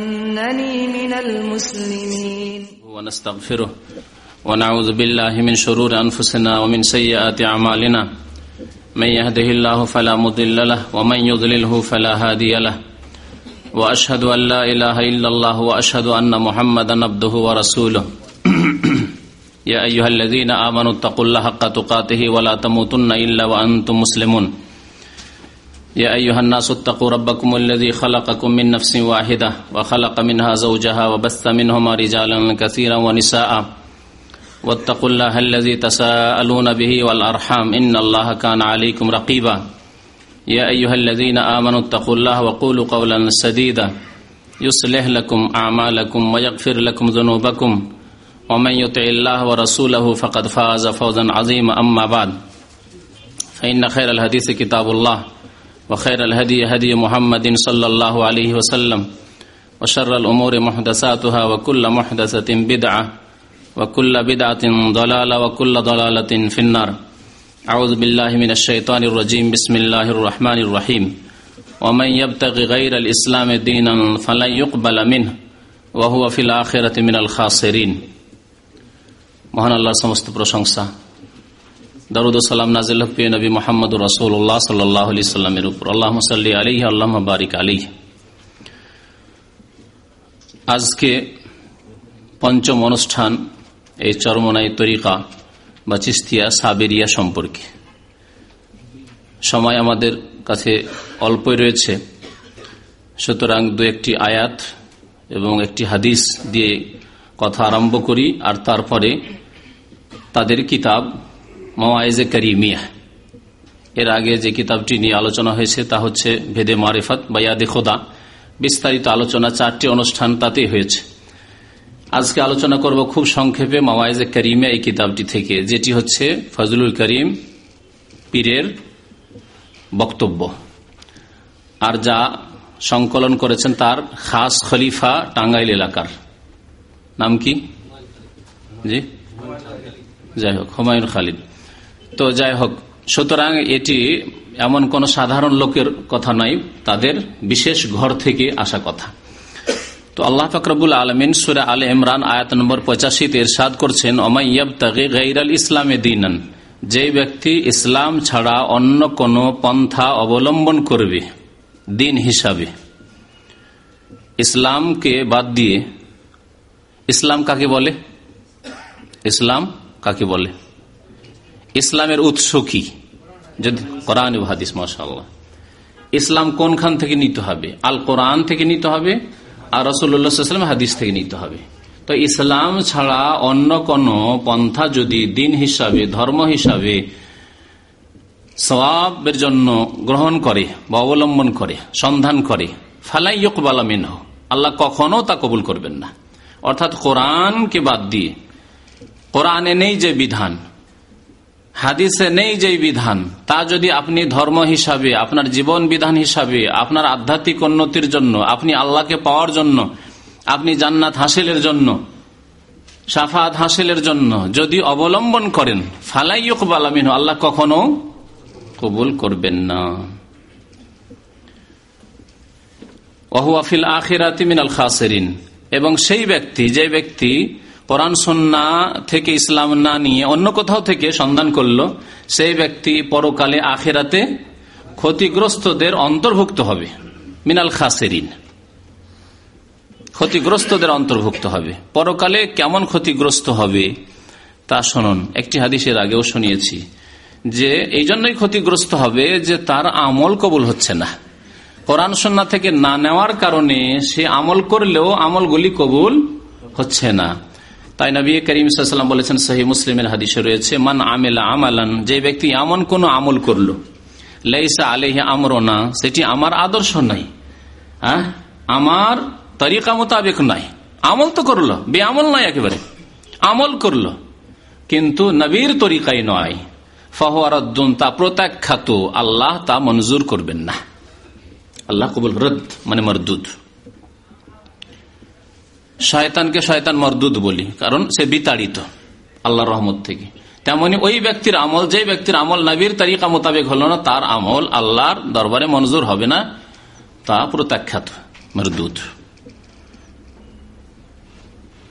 إنني من المسلمين. ونستغفره ونعوذ بالله من شرور أنفسنا ومن سيئات أعمالنا. من يهده الله فلا مضل له ومن يضلله فلا هادي له. وأشهد أن لا إله إلا الله وأشهد أن محمدا عبده ورسوله. يا أيها الذين آمنوا اتقوا الله حق تقاته ولا تموتن إلا وأنتم مسلمون. يا أيها الناس اتقوا ربكم الذي خلقكم من نفس واحدة وخلق منها زوجها وبث منهما رجالا كثيرا ونساء واتقوا الله الذي تساءلون به والأرحام إن الله كان عليكم رقيبا يا أيها الذين آمنوا اتقوا الله وقولوا قولا سديدا يصلح لكم أعمالكم ويغفر لكم ذنوبكم ومن يطع الله ورسوله فقد فاز فوزا عظيما أما بعد فإن خير الحديث كتاب الله وخير الهدي هدي محمد صلى الله عليه وسلم وشر الأمور محدثاتها وكل محدثة بدعة وكل بدعة ضلالة وكل ضلالة في النار أعوذ بالله من الشيطان الرجيم بسم الله الرحمن الرحيم ومن يبتغي غير الإسلام دينا فلن يقبل منه وهو في الآخرة من الخاسرين মহান আল্লাহ সমস্ত প্রশংসা দারুদ সালাম নাজিল প্রিয় নবী মোহাম্মদ রসুল্লাহ সাল্লাহ সাল্লামের উপর। আল্লাহ সাল্লি আলী আল্লাহ বারিক আলী আজকে পঞ্চম অনুষ্ঠান এই চরমনাই তরিকা বা চিস্তিয়া সাবেরিয়া সম্পর্কে। সময় আমাদের কাছে অল্পই রয়েছে। সুতরাং দু একটি আয়াত এবং একটি হাদিস দিয়ে কথা আরম্ভ করি আর তারপরে তাদের কিতাব মওয়াইজে করিমিয়া। এর আগে যে কিতাবটি নিয়ে আলোচনা হয়েছে তা হচ্ছে ভেদে মারেফত বা ইয়াদে খোদা। বিস্তারিত আলোচনা চারটি অনুষ্ঠান তাতেই হয়েছে। আজকে আলোচনা করব খুব সংক্ষেপে মাওয়াইজে করিমিয়া এই কিতাবটি থেকে, যেটি হচ্ছে ফজলুল করিম পীরের বক্তব্য। আর যা সংকলন করেছেন তার খাস খলিফা টাঙ্গাইল এলাকার। নাম কি? জি? যাই হোক, হুমায়ুন খালিদ। তো যাই হোক, সুতরাং এটি এমন কোন সাধারণ লোকের কথা নয়, তাদের বিশেষ ঘর থেকে আসা কথা। তো আল্লাহ ফকরবুল আলমিন সুরা আল ইমরান আয়াত নম্বর পঁচাশিতে এরশাদ করছেন ওমাইয়াব তাকে গৈরাল ইসলামে দিনান যে ব্যক্তি ইসলাম ছাড়া অন্য কোন পন্থা অবলম্বন করবে, দিন হিসাবে। ইসলামকে বাদ দিয়ে, ইসলাম কাকে বলে? ইসলাম কাকে বলে? ইসলামের উৎস কি? যদি কোরআন হাদিস মাসাল্লাহ ইসলাম কোনখান থেকে নিতে হবে? আল কোরআন থেকে নিতে হবে আর রসুল্লাহাম হাদিস থেকে নিতে হবে। তো ইসলাম ছাড়া অন্য কোন পন্থা যদি দিন হিসাবে, ধর্ম হিসাবে সবাবের জন্য গ্রহণ করে বা অবলম্বন করে, সন্ধান করে, ফালাই ইকবালামিন আল্লাহ কখনো তা কবুল করবেন না। অর্থাৎ কোরআনকে বাদ দিয়ে, কোরআনে নেই যে বিধান হাদিসে নেই যে বিধান। তা যদি আপনি ধর্ম হিসাবে, আপনার জীবন বিধান হিসাবে, আপনার আধ্যাত্মিক উন্নতির জন্য, আপনি আল্লাহকে পাওয়ার জন্য, আপনি জান্নাত হাসিলের জন্য, সাফাত হাসিলের জন্য যদি অবলম্বন করেন ফালাইকবালামিন আল্লাহ কখনো কবুল করবেন না। ওহুয়াফিল আখিরাতি মিনাল খাসেরিন। এবং সেই ব্যক্তি, যে ব্যক্তি কোরআন, সন্না থেকে ইসলাম না নিয়ে অন্য কোথাও থেকে সন্ধান করল, সেই ব্যক্তি পরকালে আখেরাতে ক্ষতিগ্রস্তদের অন্তর্ভুক্ত হবে। মিনাল খাসেরিন। ক্ষতিগ্রস্তদের অন্তর্ভুক্ত হবে। পরকালে কেমন ক্ষতিগ্রস্ত হবে তা শুনুন। একটি হাদিসের আগেও শুনিয়েছি যে এই জন্যই ক্ষতিগ্রস্ত হবে যে তার আমল কবুল হচ্ছে না। কোরআন, সন্না থেকে না নেওয়ার কারণে সে আমল করলেও আমলগুলি কবুল হচ্ছে না। তাই নবী করিম সাল্লাম বলেছেন সহি মুসলিমের হাদিসে রয়েছে, মান আমেলা আমালান, যে ব্যক্তি এমন কোন আমল করল লেসা আলেহে আমরনা, সেটি আমার আদর্শ নাই। হ্যাঁ? আমার তরিকা মোতাবেক নাই। আমল তো করল বে আমল নাই একেবারে। আমল করল, কিন্তু নবীর তরিকাই নয়। ফহরাদ্দুন তা প্রত্যাখ্যাত। আল্লাহ তা মঞ্জুর করবেন না। আল্লাহ কবুল রদ মানে মরদুদ। শয়তানকে শয়তান মরদুদ বলি, কারণ সে বিতাড়িত আল্লাহ রহমত থেকে। তেমনি ওই ব্যক্তির আমল যে ব্যক্তির আমল নবীর তারিকা মোতাবেক হল না, তার আমল আল্লাহর দরবারে মঞ্জুর হবে না, তা প্রত্যাখ্যাত মরদুদ।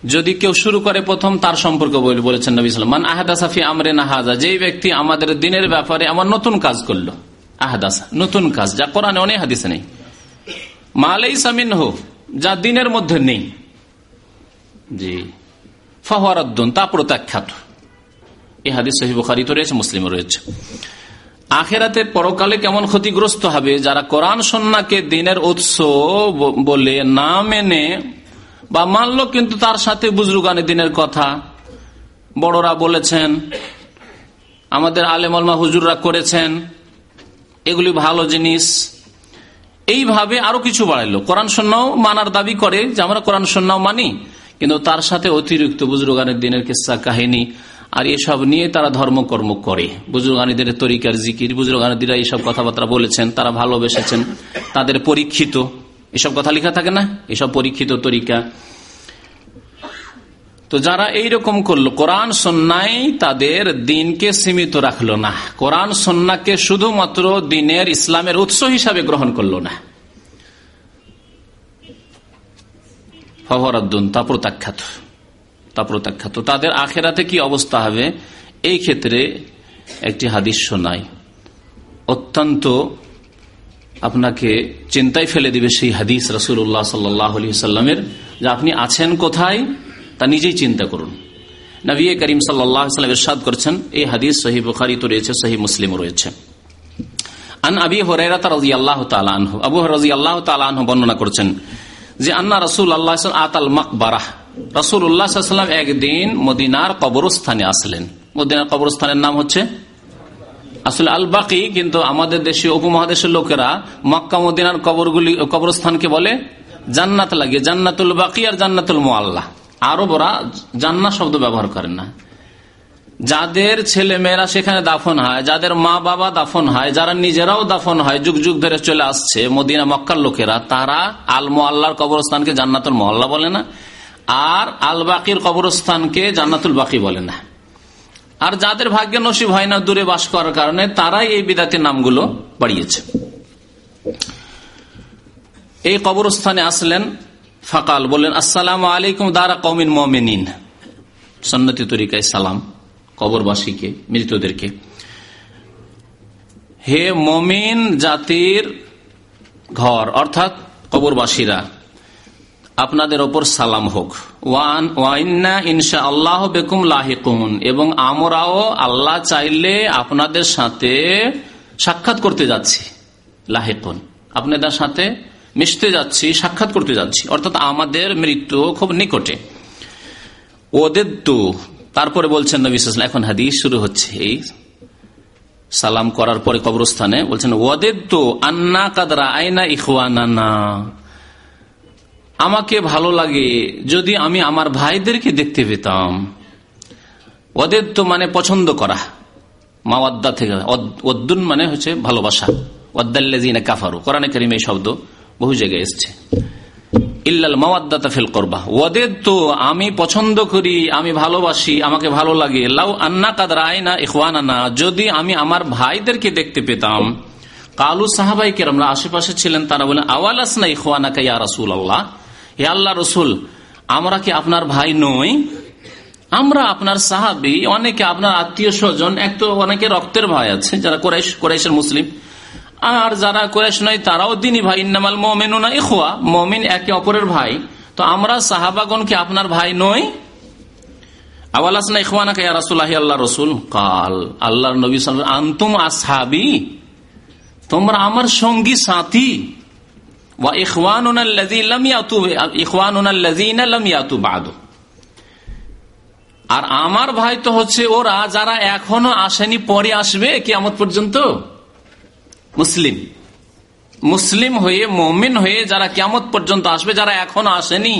যদি কেউ শুরু করে প্রথম, তার সম্পর্কে বলেছেন নবী সালাম মান আহাদাসাফি আমরে নাহাজা যেই ব্যক্তি আমাদের দিনের ব্যাপারে আমার নতুন কাজ করল, আহাদাসা, নতুন কাজ, যা কোরআনে অনেক হাদিসে নেই। মালাই সামিন হো যা দিনের মধ্যে নেই। জি। ফাহরাদ্দুন তা প্রত্যাখ্যাত। এই হাদিস সহি বুখারি তো রয়েছে মুসলিম রয়েছে। আখেরাতে পরকালে কেমন ক্ষতিগ্রস্ত হবে, যারা কোরআন সন্নাকে দিনের উৎস বলে না মেনে, বা মানল কিন্তু তার সাথে বুজরুগানি দিনের কথা, বড়রা বলেছেন, আমাদের আলেমলমা হুজুররা করেছেন, এগুলি ভালো জিনিস। এইভাবে আরও কিছু বাড়াইলো। কোরআন সন্ন্যাও মানার দাবি করে যে আমরা কোরআন সন্ন্যাও মানি। কিন্তু তার সাথে অতিরিক্ত বুজরুগানের দিনের কিসা কাহিনী আর এসব নিয়ে তারা ধর্মকর্ম করে। বুজুর্গানীদের তরিকার জিকির, বুজুর্গানীরা এইসব কথাবার্তা বলেছেন, তারা ভালোবেসেছেন, তাদের পরীক্ষিত। এসব কথা লেখা থাকে না? এসব পরীক্ষিত তরিকা। তো যারা এই রকম করল, কোরআন সন্ন্যায় তাদের দিনকে সীমিত রাখল না। কোরআন সন্নাকে শুধুমাত্র দিনের ইসলামের উৎস হিসাবে গ্রহণ করল না। ফহরাদ্দুন তা প্রত্যাখ্যাত তা প্রত্যাখ্যাত। তাদের আখেরাতে কি অবস্থা হবে? এই ক্ষেত্রে একটি হাদিস শোনায় অত্যন্ত আপনাকে চিন্তায় ফেলে দিবে সেই হাদিস রসুল্লাহ সাল্লামের যে আপনি আছেন কোথায় তা নিজেই চিন্তা করুন। নবী করিম সাল্লাম ইরশাদ করছেন, এই হাদিস সহি বুখারি তো রয়েছে সহি মুসলিম রয়েছে। আন আবি হরাইরাত রাজি আল্লাহ তালাহ আবু রাজি আল্লাহ বর্ণনা করছেন যে আন্না রসুল আল্লাহ আতাল মকবারাহ। রসুল উল্লাহাম একদিন মদিনার কবরস্থানে আসলেন। মদিনার কবরস্থানের নাম হচ্ছে আসলে আল বাকি কিন্তু আমাদের দেশীয় উপমহাদেশের লোকেরা মক্কা, মদিনার কবরগুলি, কবরস্থানকে বলে জান্নাত লাগে জান্নাতুল বাকি আর জান্নাতুল মোয়াল্লাহ আরবরা জান্নাত শব্দ ব্যবহার করেন না। যাদের ছেলে মেয়েরা সেখানে দাফন হয়, যাদের মা বাবা দাফন হয়, যারা নিজেরাও দাফন হয়, যুগ যুগ ধরে চলে আসছে মদিনা, মক্কার লোকেরা, তারা আল মোয়াল্লার কবরস্থানকে জান্নাতুল মহল্লা বলে না, আর আল বাকির কবরস্থানকে জান্নাতুল বাকি বলে না। আর যাদের ভাগ্যে নসিব হয় না দূরে বাস করার কারণে, তারাই এই বিদাতির নামগুলো বাড়িয়েছে। এই কবরস্থানে আসলেন ফাকাল, বললেন, আসসালাম আলাইকুম দারা কমিন মমিন সন্নতি তরিকায় সালাম। কবরবাসীকে, মৃতদেরকে। হে মমিন জাতির ঘর, অর্থাৎ কবরবাসীরা, আপনাদের ওপর সালাম হোক। ওয়ান ইনশা আল্লাহ বেকুম লাহিকুন, এবং আমরাও আল্লাহ চাইলে আপনাদের সাথে সাক্ষাৎ করতে যাচ্ছি। লাহেকুন, আপনাদের সাথে মিশতে যাচ্ছি, সাক্ষাৎ করতে যাচ্ছি। অর্থাৎ আমাদের মৃত্যু খুব নিকটে। ওদের তো তারপরে বলছেন নবী এখন হাদিস শুরু হচ্ছে। এই সালাম করার পরে কবরস্থানে বলছেন ওদের তো আন্না কাদরা আইনা ইহানা আমাকে ভালো লাগে যদি আমি আমার ভাইদেরকে দেখতে পেতাম। ওদের তো মানে পছন্দ করা, মাওয়াদ্দা থেকে অদ্দুন মানে হচ্ছে ভালোবাসা। ওয়াদ্দাল্লাজিনা কাফারু, কোরআনে করিম এই শব্দ বহু জায়গায় এসছে। ইল্লাল ফিল করবা ওদের তো আমি পছন্দ করি, আমি ভালোবাসি, আমাকে ভালো লাগে। লাউ আন্না কাদর আয়না ইখওয়ানা যদি আমি আমার ভাইদেরকে দেখতে পেতাম। কালু সাহাবাই কেরামরা আশেপাশে ছিলেন, তারা বলেন আওয়ালাস না ইখওয়ানা ইয়া রাসুল আল্লাহ হে আল্লাহ রসুল, আমরা কি আপনার ভাই নই? আমরা আপনার সাহাবি, অনেকে আপনার আত্মীয় স্বজন, এক তো অনেকে রক্তের ভাই আছে, যারা কোরাইশ, কোরাইশের মুসলিম। আর যারা কোরাইশ নয়, তারাও দিনী ভাই। ইন্নামাল মোমেন ইখোয়া মমিন একে অপরের ভাই। তো আমরা সাহাবাগন কি আপনার ভাই নই? কে আমার আর আমার ভাই তো হচ্ছে ওরা, যারা এখনও আসেনি, পরে আসবে কেমন পর্যন্ত? মুসলিম। মুসলিম হয়ে, মমিন হয়ে যারা কেমত পর্যন্ত আসবে, যারা এখনও আসেনি,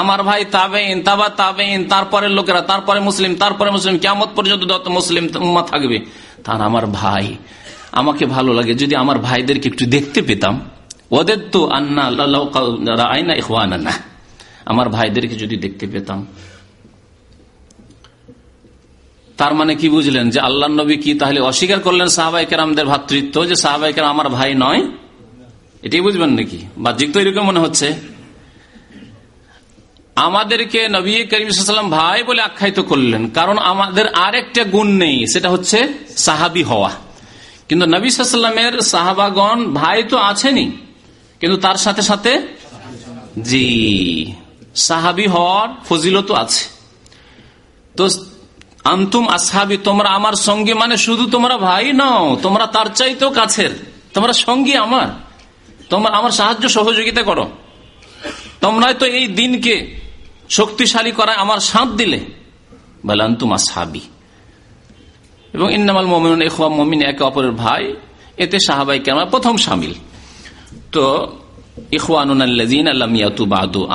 আমার ভাই তাবেইন তাবা তাবেইন তারপরে লোকেরা, তারপরে মুসলিম তারপরে মুসলিম কেমত পর্যন্ত যত মুসলিম উম্মা থাকবে, তার আমার ভাই। আমাকে ভালো লাগে, যদি আমার ভাইদেরকে একটু দেখতে পেতাম। ওদের তো আন্না আইনা আমার ভাইদেরকে যদি দেখতে পেতাম। তার মানে কি বুঝলেন? যে আল্লাহ নবী কি তাহলে অস্বীকার করলেন সাহাবাই কেরামদের ভাতৃত্ব যে সাহাবাই কেরাম আমার ভাই নয়? এটাই বুঝবেন নাকি? বাহ্যিক তো এরকম মনে হচ্ছে। আমাদেরকে নবী করিম সাল্লাম ভাই বলে আখ্যায়িত করলেন। কারণ আমাদের আরেকটা গুণ নেই, সেটা হচ্ছে সাহাবি হওয়া। কিন্তু নবী সাল্লামের সাহাবাগণ ভাই তো আছেনই। কিন্তু তার সাথে সাথে জি, সাহাবি হওয়ার ফজিলত আছে। তো আন্তুম আসহাবি, তোমরা আমার সঙ্গে মানে শুধু তোমরা ভাই নও, তোমরা তার চাইতেও কাছের, তোমরা সঙ্গী আমার, তোমরা আমার সাহায্য সহযোগিতা করো। তোমরাই তো এই দিনকে শক্তিশালী করায় আমার সাঁত দিলে। বলে আন্তুম আসহাবি। এবং ইন্নামাল মমিন এখোয়া মমিন একে অপরের ভাই, এতে সাহাবাই কেন প্রথম সামিল। তো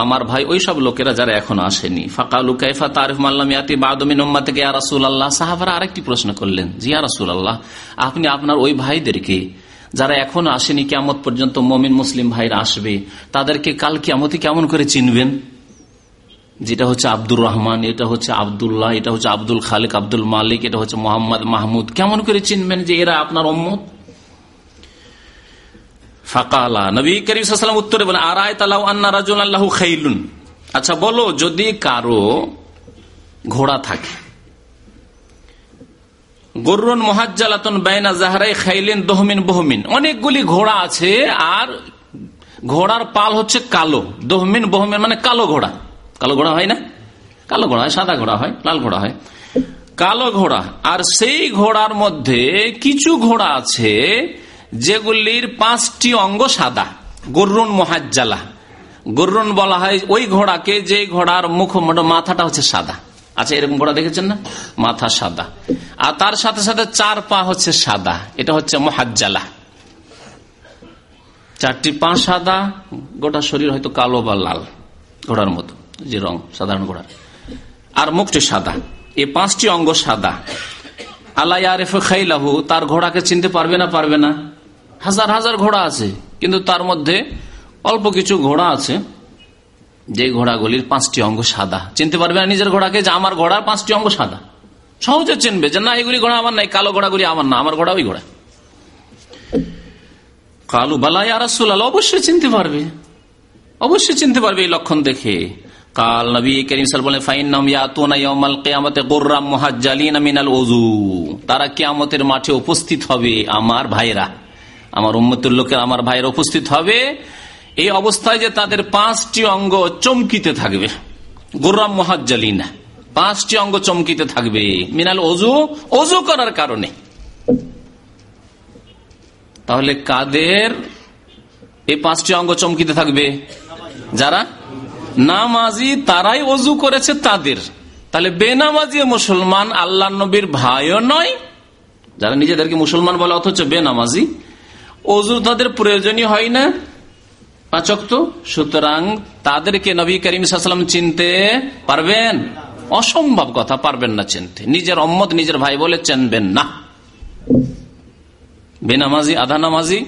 আমার ভাই, ওই সব লোকেরা যারা এখন আসেনি। ফাকালু কাইফা তারিফ মাল্লামিয়াতি বাদমিন থেকে রাসুল আল্লাহ সাহাবারা আরেকটি প্রশ্ন করলেন জিয়া আপনি আপনার ওই ভাইদেরকে যারা এখনও আসেনি কেমত পর্যন্ত মমিন মুসলিম ভাইরা আসবে, তাদেরকে কাল কেমতি কেমন করে চিনবেন? যেটা হচ্ছে আব্দুর রহমান, এটা হচ্ছে আবদুল্লাহ, এটা হচ্ছে আব্দুল খালেক, আব্দুল মালিক, এটা হচ্ছে মোহাম্মদ মাহমুদ। কেমন করে চিনবেন যে এরা আপনার অম্মত ফাকালা। নবী উত্তরে বলেন আরায় তালাউ আন্না রাজুল আল্লাহ আচ্ছা বলো, যদি কারও ঘোড়া থাকে গরুন মহাজ্জালাতন বাইনা জাহারাই খাইলেন দহমিন বহমিন, অনেকগুলি ঘোড়া আছে, আর ঘোড়ার পাল হচ্ছে কালো। দহমিন বহমিন মানে কালো ঘোড়া। কালো ঘোড়া হয় না? কালো ঘোড়া হয়, সাদা ঘোড়া হয়, লাল ঘোড়া হয়। কালো ঘোড়া। আর সেই ঘোড়ার মধ্যে কিছু ঘোড়া আছে যেগুলির পাঁচটি অঙ্গ সাদা গরুন মহাজ্জালা। গরুন বলা হয় ওই ঘোড়াকে, যে ঘোড়ার মুখ মাথাটা হচ্ছে সাদা। আচ্ছা এরকম ঘোড়া দেখেছেন না? মাথা সাদা। আর তার সাথে সাথে চার পা হচ্ছে সাদা, এটা হচ্ছে মহাজ্জালা। চারটি পা সাদা, গোটা শরীর হয়তো কালো বা লাল, ঘোড়ার মতো, যে রং, সাধারণ ঘোড়ার আর মুখটি সাদা, এই পাঁচটি অঙ্গ সাদা। আল্লাহ আরেফ খাইলাহু, তার ঘোড়াকে চিনতে পারবে না পারবে না। হাজার হাজার ঘোড়া আছে, কিন্তু তার মধ্যে অল্প কিছু ঘোড়া আছে যে ঘোড়াগুলির পাঁচটি অঙ্গ সাদা। চিনতে পারবে না নিজের ঘোড়াকে যে আমার ঘোড়ার পাঁচটি অঙ্গ সাদা? সহজে চিনবে যে না, এগুলি ঘোড়া আমার নাই, কালো ঘোড়াগুলি আমার না, আমার ঘোড়া ওই ঘোড়া। কালু বালাই আরাসুল অবশ্যই চিনতে পারবে। অবশ্যই চিনতে পারবে এই লক্ষণ দেখে। কাল নবী করিম সাল ফাইন নাম ইয়াতুনাল কেয়ামতে গোর্রাম মহাজ্জালিন মিনাল ওজু তারা কেয়ামতের মাঠে উপস্থিত হবে আমার ভাইরা আমার উম্মতের লোকের আমার ভাইয়ের উপস্থিত হবে। এই অবস্থায় যে তাদের পাঁচটি অঙ্গ চমকিতে থাকবে। গোর্রাম মহাজ্জালিনা, পাঁচটি অঙ্গ চমকিতে থাকবে। মিনাল অজু অজু করার কারণে। তাহলে কাদের এই পাঁচটি অঙ্গ চমকিতে থাকবে? যারা? নামাজি তারাই অজু করেছে তাদের। তাহলে বেনামাজি মুসলমান আল্লাহ নবীর ভাইও নয়। যারা নিজেদেরকে মুসলমান বলে, অথচ বেনামাজি অজু তাদের প্রয়োজনই হয় না। পাচক তো? সুতরাং তাদেরকে নবী করিম সাল্লাম চিনতে পারবেন? অসম্ভব কথা, পারবেন না চিনতে। নিজের অম্মদ নিজের ভাই বলে চিনবেন না। বেনামাজি আধা নামাজি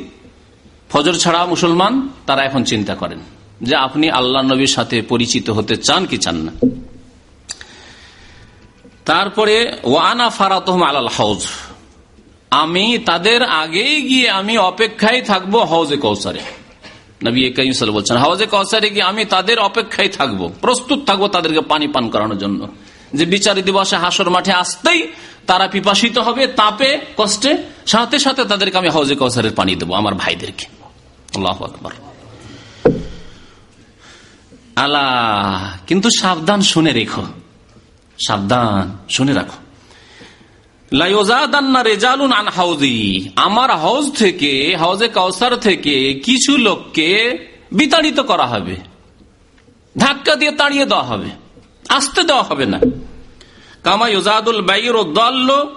ফজর ছাড়া মুসলমান, তারা এখন চিন্তা করেন যে আপনি আল্লাহ নবীর সাথে পরিচিত হতে চান কি চান না। তারপরে ওয়ানা ফারাতহম আলাল হাউজ। আমি তাদের আগেই গিয়ে আমি অপেক্ষায় থাকব হজে কৌসারে নবী কাইসাল বলছেন হাওয়াজে কৌসারে গিয়ে আমি তাদের অপেক্ষায় থাকব, প্রস্তুত থাকব তাদেরকে পানি পান করানোর জন্য। যে বিচারি দিবসে হাসর মাঠে আসতেই তারা পিপাসিত হবে, তাপে, কষ্টে, সাথে সাথে তাদেরকে আমি হাউজে কৌসারের পানি দেবো, আমার ভাইদেরকে। আল্লাহ আকবর। আল্লাহ, কিন্তু সাবধান শুনে রেখো, সাবধান শুনে রাখো। আমার হাউজ থেকে, হাউজে কাউসার থেকে কিছু লোককে বিতাড়িত করা হবে। ধাক্কা দিয়ে তাড়িয়ে দেওয়া হবে। আসতে দেওয়া হবে না। কামা ইজাদুল বাইর দল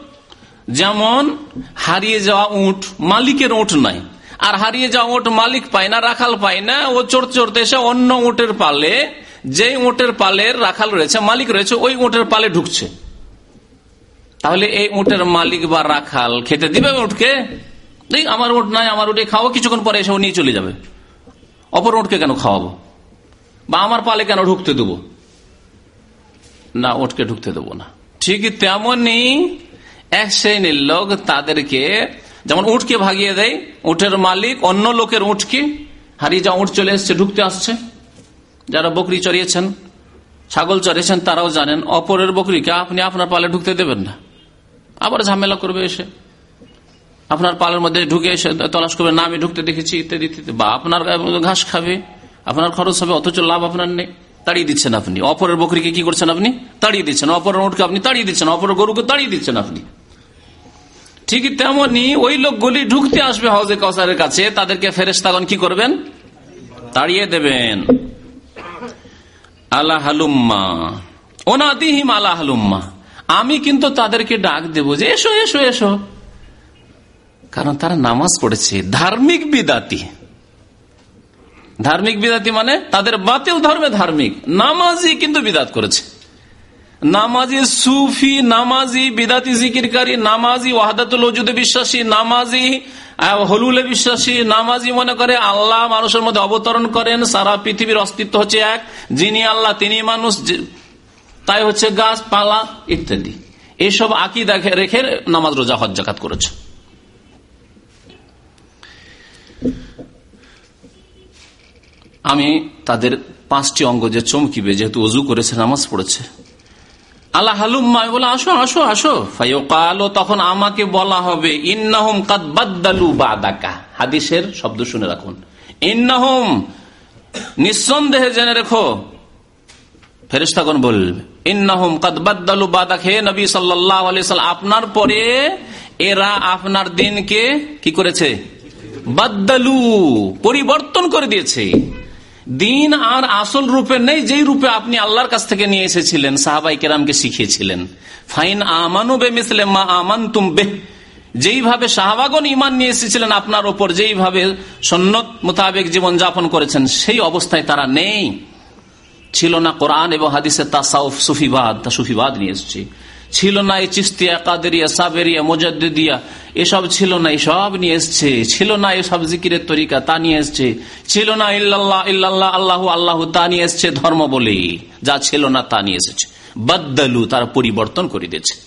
যেমন হারিয়ে যাওয়া উঠ মালিকের উঠ নাই। আর হারিয়ে যাওয়া উঠ মালিক পায় না, রাখাল পায় না, ও চোর চড়তে এসে অন্য উটের পালে যে উটের পালের রাখাল রয়েছে, মালিক রয়েছে, ওই উটের পালে ঢুকছে। তাহলে এই উটের মালিক বা রাখাল খেতে দিবে উঠকে আমার উঠ নাই, আমার উঠে খাওয়া কিছুক্ষণ পরে এসে নিয়ে চলে যাবে। অপর উঠকে কেন খাওয়াবো? বা আমার পালে কেন ঢুকতে দেবো? না উঠকে ঢুকতে দেবো না। ঠিক তেমনি এক শ্রেণির লোক তাদেরকে যেমন উঠকে ভাগিয়ে দেয় উঠের মালিক অন্য লোকের উঠকে হারিয়ে যা উঠ চলে এসছে, ঢুকতে আসছে। যারা বকরি চড়িয়েছেন, ছাগল চড়েছেন, তারাও জানেন, অপরের বকরিকে আপনি আপনার পালে ঢুকতে দেবেন না। আবার ঝামেলা করবে এসে। আপনার পালের মধ্যে ঢুকে এসে তলাশ করবে, না, আমি ঢুকতে দেখেছি, ইত্যাদি ইত্যাদি। বা আপনার ঘাস খাবে, আপনার খরচ হবে, অথচ লাভ আপনার নেই। তাড়িয়ে দিচ্ছেন আপনি। অপরের বকরিকে কি করছেন আপনি? তাড়িয়ে দিচ্ছেন। অপরের উঠকে আপনি তাড়িয়ে দিচ্ছেন। অপরের গরুকে তাড়িয়ে দিচ্ছেন আপনি। ঠিকই তেমনি ওই লোকগুলি ঢুকতে আসবে হাউজে কসারের কাছে। তাদেরকে ফেরেস্তাগন কি করবেন? তাড়িয়ে দেবেন। আল্লাহ হালুম্মা। ওনাদিহিম আল্লাহ হালুম্মা। আমি কিন্তু তাদেরকে ডাক দেব যে এসো এসো এসো। কারণ তারা নামাজ পড়েছে, ধার্মিক বিদাতি। ধার্মিক বিদাতি মানে তাদের বাতিল ধর্মে ধার্মিক। নামাজি কিন্তু বিদাত করেছে। নামাজি সুফি, নামাজি বিদাতি জিকিরকারী, নামাজি ওয়াহাদাতুল ওজুদে বিশ্বাসী, নামাজি হলুলে বিশ্বাসী, নামাজি মনে করে আল্লাহ মানুষের মধ্যে অবতরণ করেন। সারা পৃথিবীর অস্তিত্ব হচ্ছে এক। যিনি আল্লাহ তিনি মানুষ। তাই হচ্ছে গাছ পালা ইত্যাদি। এইসব আঁকি দেখে রেখে নামাজ, রোজা, হজ, জাকাত করেছে। আমি তাদের পাঁচটি অঙ্গ যে চমকিবে, যেহেতু অজু করেছে, নামাজ পড়েছে। আল্লাহ হালুম্মা বলে আসো আসো আসো। ফাইকালো তখন আমাকে বলা হবে, ইন্নাহুম কাদবাদ্দালু বাদাকা। হাদিসের শব্দ শুনে রাখুন। ইন্নাহুম, নিঃসন্দেহে জেনে রেখো ফেরিস্তাগণ বলবে হে নবী আপনার পরে এরা আপনার দিনকে কি করেছে? বাদ্দালু, পরিবর্তন করে দিয়েছে। দিন আর আসল রূপে নেই, যেই রূপে আপনি আল্লাহর কাছ থেকে নিয়ে এসেছিলেন, সাহাবাই কেরামকে শিখিয়েছিলেন। ফাইন আমানু বে মিসলে মা আমান তুম বে। যেইভাবে শাহবাগন ইমান নিয়ে এসেছিলেন আপনার ওপর, যেইভাবে সন্ন্যত মোতাবেক জীবন যাপন করেছেন, সেই অবস্থায় তারা নেই। ছিল না কোরআন এবং হাদিসে তাসাউফ, সুফিবাদ, তা সুফিবাদ নিয়ে এসছে। ছিল না এই চিস্তিয়া, কাদেরিয়া, সাবেরিয়া মোজাদ্দিয়া এসব ছিল না, এসব নিয়ে এসছে। ছিল না এসব জিকিরের তরিকা, তা নিয়ে এসছে। ছিল না ইল্লাল্লাহ ইল্লাল্লাহ, আল্লাহ আল্লাহ, তা নিয়ে এসছে ধর্ম বলে। যা ছিল না তা নিয়ে এসেছে। বদ্দালু, তার পরিবর্তন করে দিয়েছে।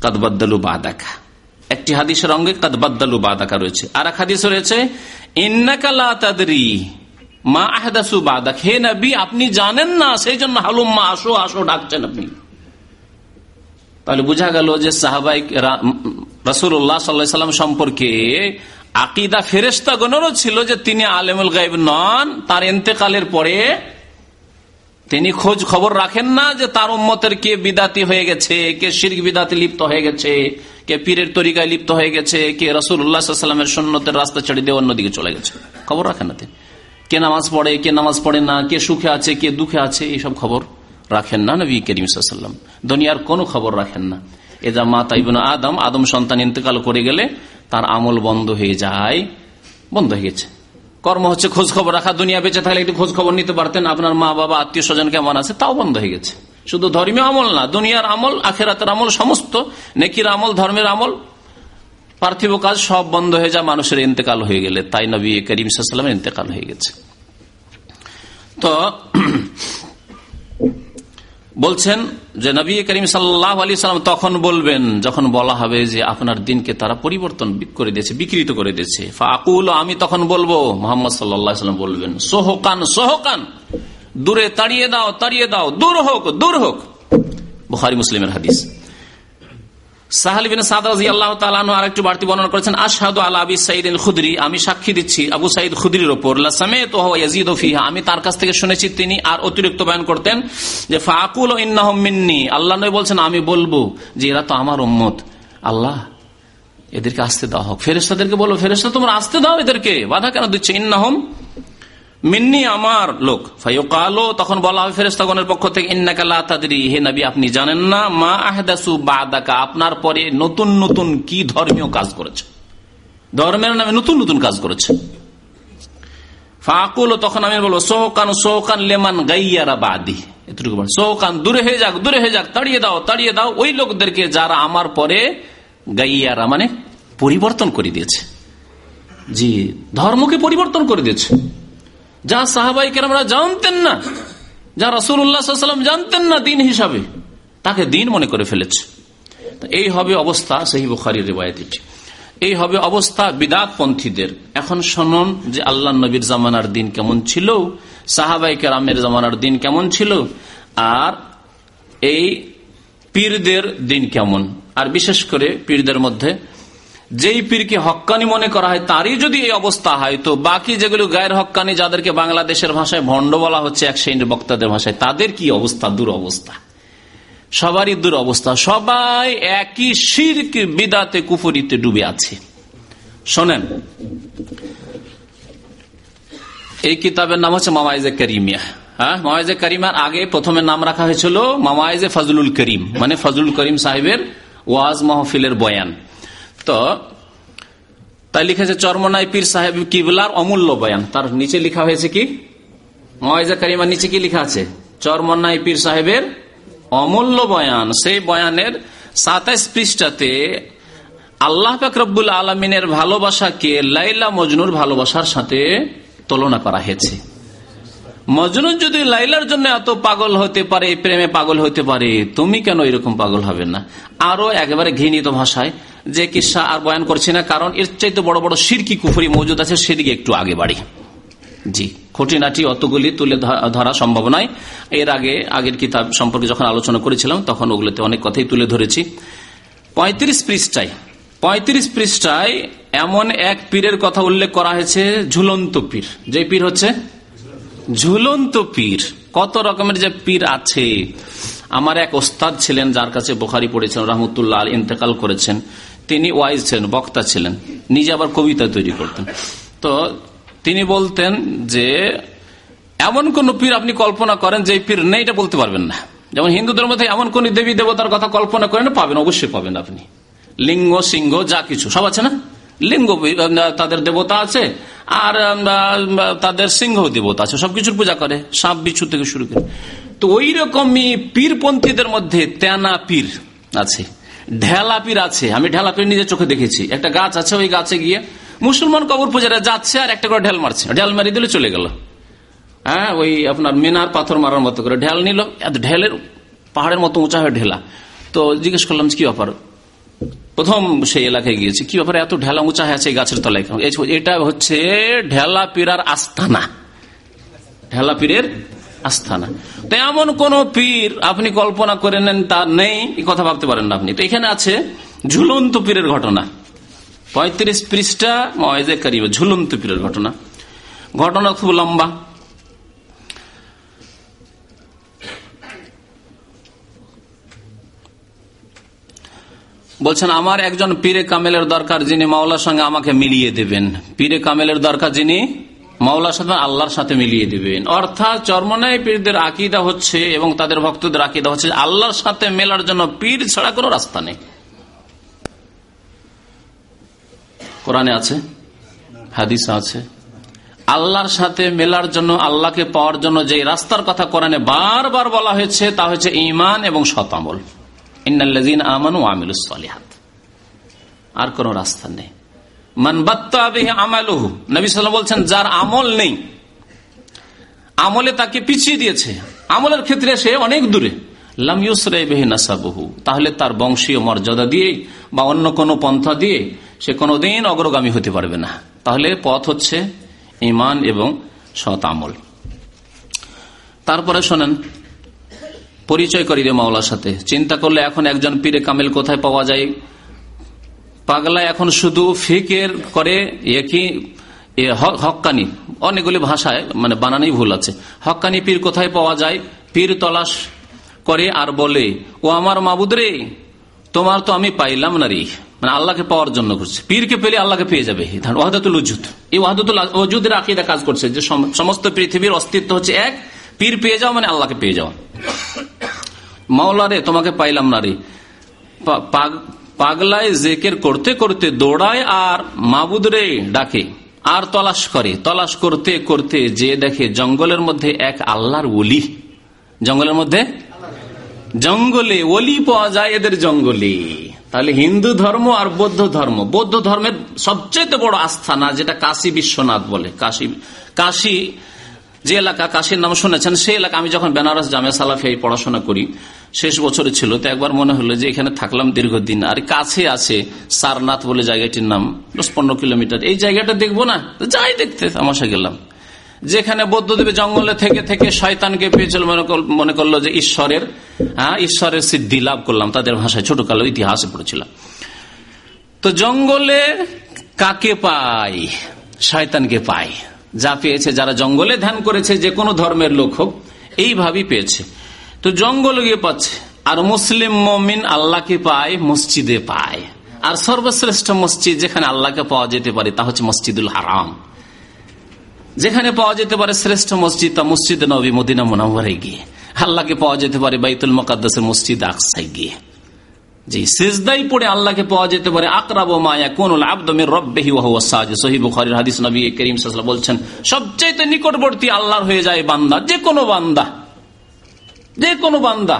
কাদবাদ্দালু বাদাকা। একটি হাদিসের অঙ্গে কাদবাদ্দালু বাদাকা রয়েছে। আর এক হাদিস রয়েছে ইন্নাকালা তাদরি। মা আহদাসু বাদাক। হে নবী, আপনি জানেন না সেই জন্য হালুম্মা, আসো আসো, ডাকছেন আপনি। তাহলে বোঝা গেল যে সাহাবাই রসুল্লাহ সাল্লাম সম্পর্কে আকিদা ফেরেস্তা গণরও ছিল যে তিনি আলেমুল গাইব নন। তার এতেকালের পরে তিনি খোঁজ খবর রাখেন না যে তার উম্মতের কে বিদাতি হয়ে গেছে, কে শির্ক বিদাতি লিপ্ত হয়ে গেছে, কে পীরের তরিকায় লিপ্ত হয়ে গেছে, কে রসুল উল্লাহামের সন্ন্যতের রাস্তা ছেড়ে দিয়ে অন্যদিকে চলে গেছে। খবর রাখেন না তিনি। কে নামাজ পড়ে, কে নামাজ পড়ে না, কে সুখে আছে, কে দুঃখে আছে, এইসব খবর রাখেন না নবী করিম সাল্লাম দুনিয়ার কোনো খবর রাখেন না। এজা মা তাইবন আদম আদম সন্তান ইন্তকাল করে গেলে তার আমল বন্ধ হয়ে যায়, বন্ধ হয়ে গেছে। কর্ম হচ্ছে খোঁজ খবর রাখা, দুনিয়া বেঁচে থাকলে একটু খোঁজ খবর নিতে পারতেন, আপনার মা, বাবা, আত্মীয় স্বজন কেমন আছে, তাও বন্ধ হয়ে গেছে। শুধু ধর্মীয় আমল না, দুনিয়ার আমল, আখেরাতের আমল, সমস্ত নেকির আমল, ধর্মের আমল পার্থিব কাজ সব বন্ধ হয়ে যায় মানুষের ইন্তেকাল হয়ে গেলে। তাই নবী করিম সাল্লামের ইন্তেকাল হয়ে গেছে। তো, বলছেন যে নবী করিম সাল্লাহ আলী সাল্লাম তখন বলবেন, যখন বলা হবে যে আপনার দিনকে তারা পরিবর্তন করে দিয়েছে, বিকৃত করে দিয়েছে। ফাকুল আমি তখন বলব, মোহাম্মদ সাল্লাম বলবেন, সোহকান সোহকান, দূরে তাড়িয়ে দাও তাড়িয়ে দাও, দূর হোক দূর হোক। বুখারি, মুসলিমের হাদিস। বাড়তি বর্ণনা করেছেন খুদরি। আমি সাক্ষী দিচ্ছি আবু সাইদ খুদরির ওপর। আমি তার কাছ থেকে শুনেছি তিনি আর অতিরিক্ত বয়ান করতেন যে ফাকুল মিন্নি। আল্লাহ নয় বলছেন, আমি বলব যে, এরা তো আমার উম্মত। আল্লাহ, এদেরকে আসতে দাও হোক। ফেরেস্তাদেরকে বলো ফেরেস্তা তোমরা আসতে দাও এদেরকে। বাধা কেন দিচ্ছে? ইন্নাহম মিন্নি আমার লোক। ফাইকালো তখন বলা হবে ফেরেস্তাগণের পক্ষ থেকে ইন্নাকাল্লা তাদরি হে নবী, আপনি জানেন না, মা আহদাসু বাদাকা আপনার পরে নতুন নতুন কি ধর্মীয় কাজ করেছে? ধর্মের নামে নতুন নতুন কাজ করেছে। তখন আমি বলব লেমান গাইয়ারা যাক, দূরে যাক, তাড়িয়ে দাও তাড়িয়ে দাও ওই লোকদেরকে যারা আমার পরে গাইয়ারা মানে পরিবর্তন করে দিয়েছে। জি, ধর্মকে পরিবর্তন করে দিয়েছে। যা সাহাবাই কেরামরা জানতেন না, যা রসুল্লাহাম জানতেন না দিন হিসাবে, তাকে দিন মনে করে ফেলেছে। এই হবে অবস্থা সেই বুখারির রেবায়তটি এই হবে অবস্থা বিদাত পন্থীদের এখন শোনন যে আল্লাহ নবীর জামানার দিন কেমন ছিল, সাহাবাই কেরামের জামানার দিন কেমন ছিল, আর এই পীরদের দিন কেমন। আর বিশেষ করে পীরদের মধ্যে যেই পীরকে হক্কানি মনে করা হয়, তারই যদি এই অবস্থা হয়, তো বাকি যেগুলো গায়ের হক্কানি যাদেরকে বাংলাদেশের ভাষায় ভণ্ড বলা হচ্ছে, এক শ্রেণির বক্তাদের ভাষায়, তাদের কি অবস্থা? দূর অবস্থা সবারই দূর অবস্থা সবাই একই শির বিদাতে, কুফরিতে ডুবে আছে। শোনেন, এই কিতাবের নাম হচ্ছে মামাইজে করিমিয়া। হ্যাঁ মামাইজে করিমার আগে প্রথমে নাম রাখা হয়েছিল মামাইজে ফজলুল করিম মানে ফজলুল করিম সাহেবের ওয়াজ মাহফিলের বয়ান। তো তাই লিখেছে, চরমনাই পীর সাহেব কিবলার অমূল্য বয়ান। তার নিচে লেখা হয়েছে কি? মামাইজে করিমার নিচে কি লিখা আছে? চরমনাই পীর সাহেবের অমূল্য বয়ান। সেই বয়ানের সাতাইশ পৃষ্ঠাতে আল্লাহ ফাকরবুল আলমিনের ভালোবাসাকে লাইলা মজনুর ভালোবাসার সাথে তুলনা করা হয়েছে। মজনু যদি লাইলার জন্য এত পাগল হতে পারে, প্রেমে পাগল হতে পারে, তুমি কেন এরকম পাগল হবে না? আরও একেবারে ঘৃণিত ভাষায় যে কিসা আর বয়ান করছি না, কারণ এর চাইতে বড় বড় সিরকি কুফুরি মজুদ আছে, সেদিকে একটু আগে বাড়ি। জি, খুঁটিনাটি অতগুলি তুলে ধরা সম্ভব নয়। এর আগে, আগের কিতাব সম্পর্কে যখন আলোচনা করেছিলাম, তখন ওগুলোতে অনেক কথাই তুলে ধরেছি। পঁয়ত্রিশ পৃষ্ঠায় পঁয়ত্রিশ পৃষ্ঠায় এমন এক পীরের কথা উল্লেখ করা হয়েছে, ঝুলন্ত পীর। যে পীর হচ্ছে? ঝুলন্ত পীর। কত রকমের যে পীর আছে। আমার এক ওস্তাদ ছিলেন যার কাছে বোখারি পড়েছেন, রহমতুল্লাহ ইন্তেকাল করেছেন। তিনি ওয়াইজ ছিলেন, বক্তা ছিলেন। নিজে আবার কবিতা তৈরি করতেন। তো তিনি বলতেন যে, এমন কোন পীর আপনি কল্পনা করেন যে পীর নেই, এটা বলতে পারবেন না। যেমন হিন্দুদের মধ্যে এমন কোন দেবী দেবতার কথা কল্পনা করেন, পাবেন, অবশ্যই পাবেন আপনি। লিঙ্গ, সিংহ, যা কিছু, সব আছে না? লিঙ্গ তাদের দেবতা আছে আর তাদের সিংহ দেবতা আছে। সবকিছুর পূজা করে, সাপ, বিচ্ছু থেকে শুরু করে। তো ওই রকমই পীরপন্থীদের মধ্যে তেনা পীর আছে, ঢেলা পীর আছে। আমি ঢেলা পীর নিজের চোখে দেখেছি। একটা গাছ আছে, ওই গাছে গিয়ে মুসলমান কবর পূজারা যাচ্ছে আর একটা করে ঢেল মারছে। ঢেল মারি দিলে চলে গেল। হ্যাঁ ওই আপনার মিনার পাথর মারার মতো করে ঢেল নিল। ঢেলের পাহাড়ের মতো উঁচা হয়ে ঢেলা। তো জিজ্ঞেস করলাম, কি ব্যাপার? প্রথম সেই এলাকায় গিয়েছি। কি ব্যাপারে এত ঢেলা উঁচা হয়ে আছে এই গাছের তলায়? এটা হচ্ছে ঢেলা পীরার আস্থানা ঢেলা পীরের আস্থানা তো এমন কোন পীর আপনি কল্পনা করে নেন তার নেই কথা ভাবতে পারেন না আপনি। তো এখানে আছে ঝুলন্ত পীরের ঘটনা। পঁয়ত্রিশ পৃষ্ঠা ঝুলন্ত পীরের ঘটনা। ঘটনা খুব লম্বা। বলছেন, আমার একজন পীরে কামেলের দরকার যিনি মাওলার সঙ্গে আমাকে মিলিয়ে দেবেন। পীরে কামেলের দরকার যিনি মাওলার সাথে আল্লাহর সাথে মিলিয়ে দিবেন। অর্থাৎ চর্মনায় পীরদের আকিদা হচ্ছে এবং তাদের ভক্তদের আকিদা হচ্ছে আল্লাহর সাথে মেলার জন্য পীর ছাড়া কোনো রাস্তা নেই। কোরআনে আছে? হাদিস আছে? আল্লাহর সাথে মেলার জন্য, আল্লাহকে পাওয়ার জন্য যে রাস্তার কথা কোরআনে বারবার বলা হয়েছে, তা হচ্ছে ইমান এবং শতামল আর কোন রাস্তা নেই। বলছেন, যার আমল নেই, আমলে তাকে পিছিয়ে দিয়েছে। আমলের ক্ষেত্রে সে অনেক দূরে। তাহলে তার বংশীয় মর্যাদা দিয়ে বা অন্য কোন পন্থা দিয়ে সে কোনোদিন অগ্রগামী হতে পারবে না। তাহলে পথ হচ্ছে ইমান এবং সৎ আমল। তারপরে শোনেন পরিচয় করি রে মাওলার সাথে। চিন্তা করলে এখন একজন পীরে কামেল কোথায় পাওয়া যায়? পাগলা এখন শুধু ফিকের করে একই হকানি। অনেকগুলি ভাষায় মানে বানানোই ভুল আছে। হকানি পীর কোথায় পাওয়া যায়? পীর তলাশ করে আর বলে, ও আমার মাবুদ রে, তোমার তো আমি পাইলাম না রে। মানে আল্লাহকে পাওয়ার জন্য করছে। পীরকে পেলে আল্লাহকে পেয়ে যাবে। ওয়াহাদুল উজুদ। এই ওয়াহাদুল ওজুদের আকিদা কাজ করছে যে সমস্ত পৃথিবীর অস্তিত্ব হচ্ছে এক। পীর পেয়ে যাও মানে আল্লাহকে পেয়ে যাওয়া। মাওলা রে, তোমাকে পাইলাম না রে। পাগলায় জেকের করতে করতে দৌড়ায় আর মাবুদ রে ডাকে, আর তলাশ করে। তলাশ করতে করতে যে দেখে জঙ্গলের মধ্যে এক আল্লাহর ওলি। জঙ্গলের মধ্যে? জঙ্গলে ওলি পাওয়া যায় এদের জঙ্গলে। তাহলে হিন্দু ধর্ম আর বৌদ্ধ ধর্ম। বৌদ্ধ ধর্মের সবচেয়ে বড় আস্থানা যেটা কাশী বিশ্বনাথ বলে। কাশী কাশী যে এলাকা কাশীর নাম শুনেছেন, সেই এলাকা আমি যখন বেনারস জামে সালাফিয়ায় পড়াশোনা করি, শেষ বছরে ছিল, তো একবার মনে হলো যে এখানে থাকলাম দীর্ঘদিন। আর কাছে আছে সারনাথ বলে জায়গাটির নাম, দশ পনেরো কিলোমিটার। এই জায়গাটা দেখব না যাই দেখতে, তামাশা গেলাম। যেখানে বৌদ্ধদেবী জঙ্গলে থেকে থেকে শয়তানকে পেয়েছিল মনে করল যে ঈশ্বরের হ্যাঁ ঈশ্বরের সিদ্ধি লাভ করলাম, তাদের ভাষায় ছোটকালে ইতিহাসে পড়েছিলাম। তো জঙ্গলে কাকে পাই? শয়তানকে পাই। যা পেয়েছে, যারা জঙ্গলে ধ্যান করেছে, যে কোনো ধর্মের লোক হোক এইভাবেই পেয়েছে। তো জঙ্গলে গিয়ে পাচ্ছে, আর মুসলিম মমিন আল্লাহকে পায়, মসজিদে পায়। আর সর্বশ্রেষ্ঠ মসজিদ যেখানে আল্লাহকে পাওয়া যেতে পারে, তা হচ্ছে মসজিদুল হারাম। যেখানে পাওয়া যেতে পারে শ্রেষ্ঠ মসজিদ, তা মসজিদ নবী মদিনা মোনাম্বরে গিয়ে। আল্লাহকে পাওয়া যেতে পারে বাইতুল মকাদ্দাসের মসজিদ আকসাই গিয়ে। জি সেজদাই পড়ে আল্লাহকে পাওয়া যেতে পারে, আকরাব মায়া কোন আব্দমের রব্বেহি সহি বুখারির হাদিস নবী করিম বলছেন, সবচাইতে নিকটবর্তী আল্লাহর হয়ে যায় বান্দা যে কোনো বান্দা। যে কোনো বান্দা।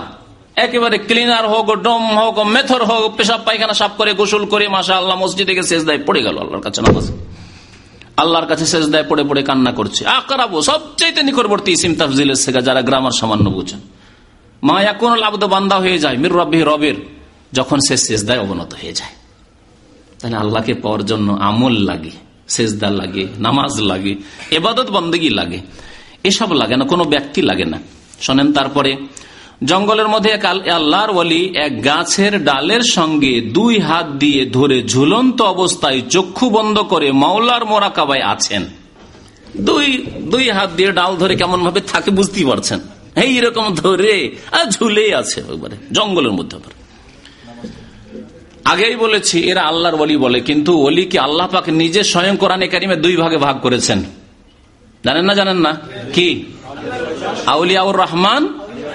একেবারে ক্লিনার হোক, ডম হোক, মেথর হোক, পেশাব পায়খানা সাফ করে, গোসল করে মাসা আল্লাহ মসজিদে শেষ দায় পড়ে গেল আল্লাহর কাছে নামাজ। আল্লাহর কাছে শেষ দায় পড়ে পড়ে কান্না করছে। আকরাবো সবচেয়ে নিকটবর্তী ইসিম তাফজিলের শেখা যারা গ্রামার সামান্য বুঝেন। মায়া কোন আব্দ বান্দা হয়ে যায়, মির রব্বি রবের। যখন সে শেষদায় অবনত হয়ে যায়। তাহলে আল্লাহকে পাওয়ার জন্য আমল লাগে শেষদা লাগে, নামাজ লাগে, এবাদত বন্দগি লাগে। এসব লাগে না, কোনো ব্যক্তি লাগে না। শোনেন তারপরে, জঙ্গলের মধ্যে এক আল্লাহর ওলি এক গাছের ডালের সঙ্গে দুই হাত দিয়ে ধরে ঝুলন্ত অবস্থায় চক্ষু বন্ধ করে মাওলার মোরাকাবায় আছেন। দুই দুই হাত দিয়ে ডাল ধরে কেমন ভাবে থাকে বুঝতেই পারছেন। এইরকম ধরে আর ঝুলেই আছে জঙ্গলের মধ্যে আগেই বলেছি, এরা আল্লাহর বলি বলে, কিন্তু কি আল্লাহ পাক নিজে স্বয়ং কোরআনে কারিমে দুই ভাগে ভাগ করেছেন? জানেন না জানেন না? কি? আউলিয়াউর রহমান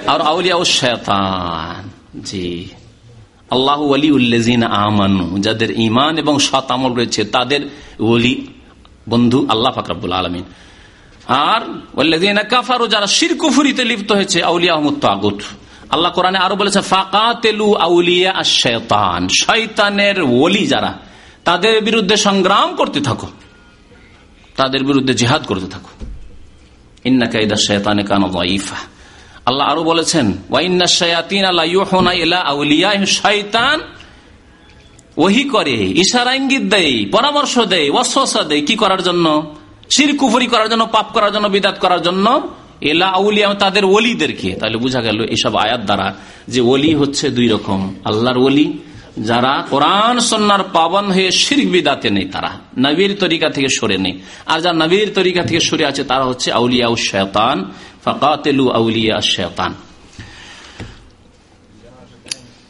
আর আউলিয়াউ শেতান জি। আল্লাহ আলী উল্লেজিন আমানু, যাদের ইমান এবং শতামল রয়েছে, তাদের ওলি, বন্ধু আল্লাহ ফাকরাবুল আলমিন। আর কাফারও যারা শিরকুফুরিতে লিপ্ত হয়েছে আউলিয়া আহমদ তাগুত। আল্লাহ কোরআনে আরও বলেছে ফাঁকা তেলু আউলিয়া শেতান শৈতানের ওলি যারা, তাদের বিরুদ্ধে সংগ্রাম করতে থাকো। তাদের বিরুদ্ধে জেহাদ করতে থাকো। কান ওয়াইফা আল্লাহ আরও বলেছেন শয়াতিন শয়তান ওহি করে দেয়, পরামর্শ দেয় দেয় কি করার জন্য? শির করার জন্য, পাপ করার জন্য, বিদাত করার জন্য। এলা আউলিয়া তাদের ওলিদেরকে। তাহলে বোঝা গেল এসব আয়াত দ্বারা যে ওলি হচ্ছে দুই রকম। আল্লাহর ওলি, যারা কোরআন সন্ন্যার পাবন হয়ে শির বিদাতে নেই তারা। নবীর তরিকা থেকে সরে নেই। আর যারা নবীর তরিকা থেকে সরে আছে তারা হচ্ছে আউলিয়া শেতান ফাকাতেলু আউলিয়া শেতান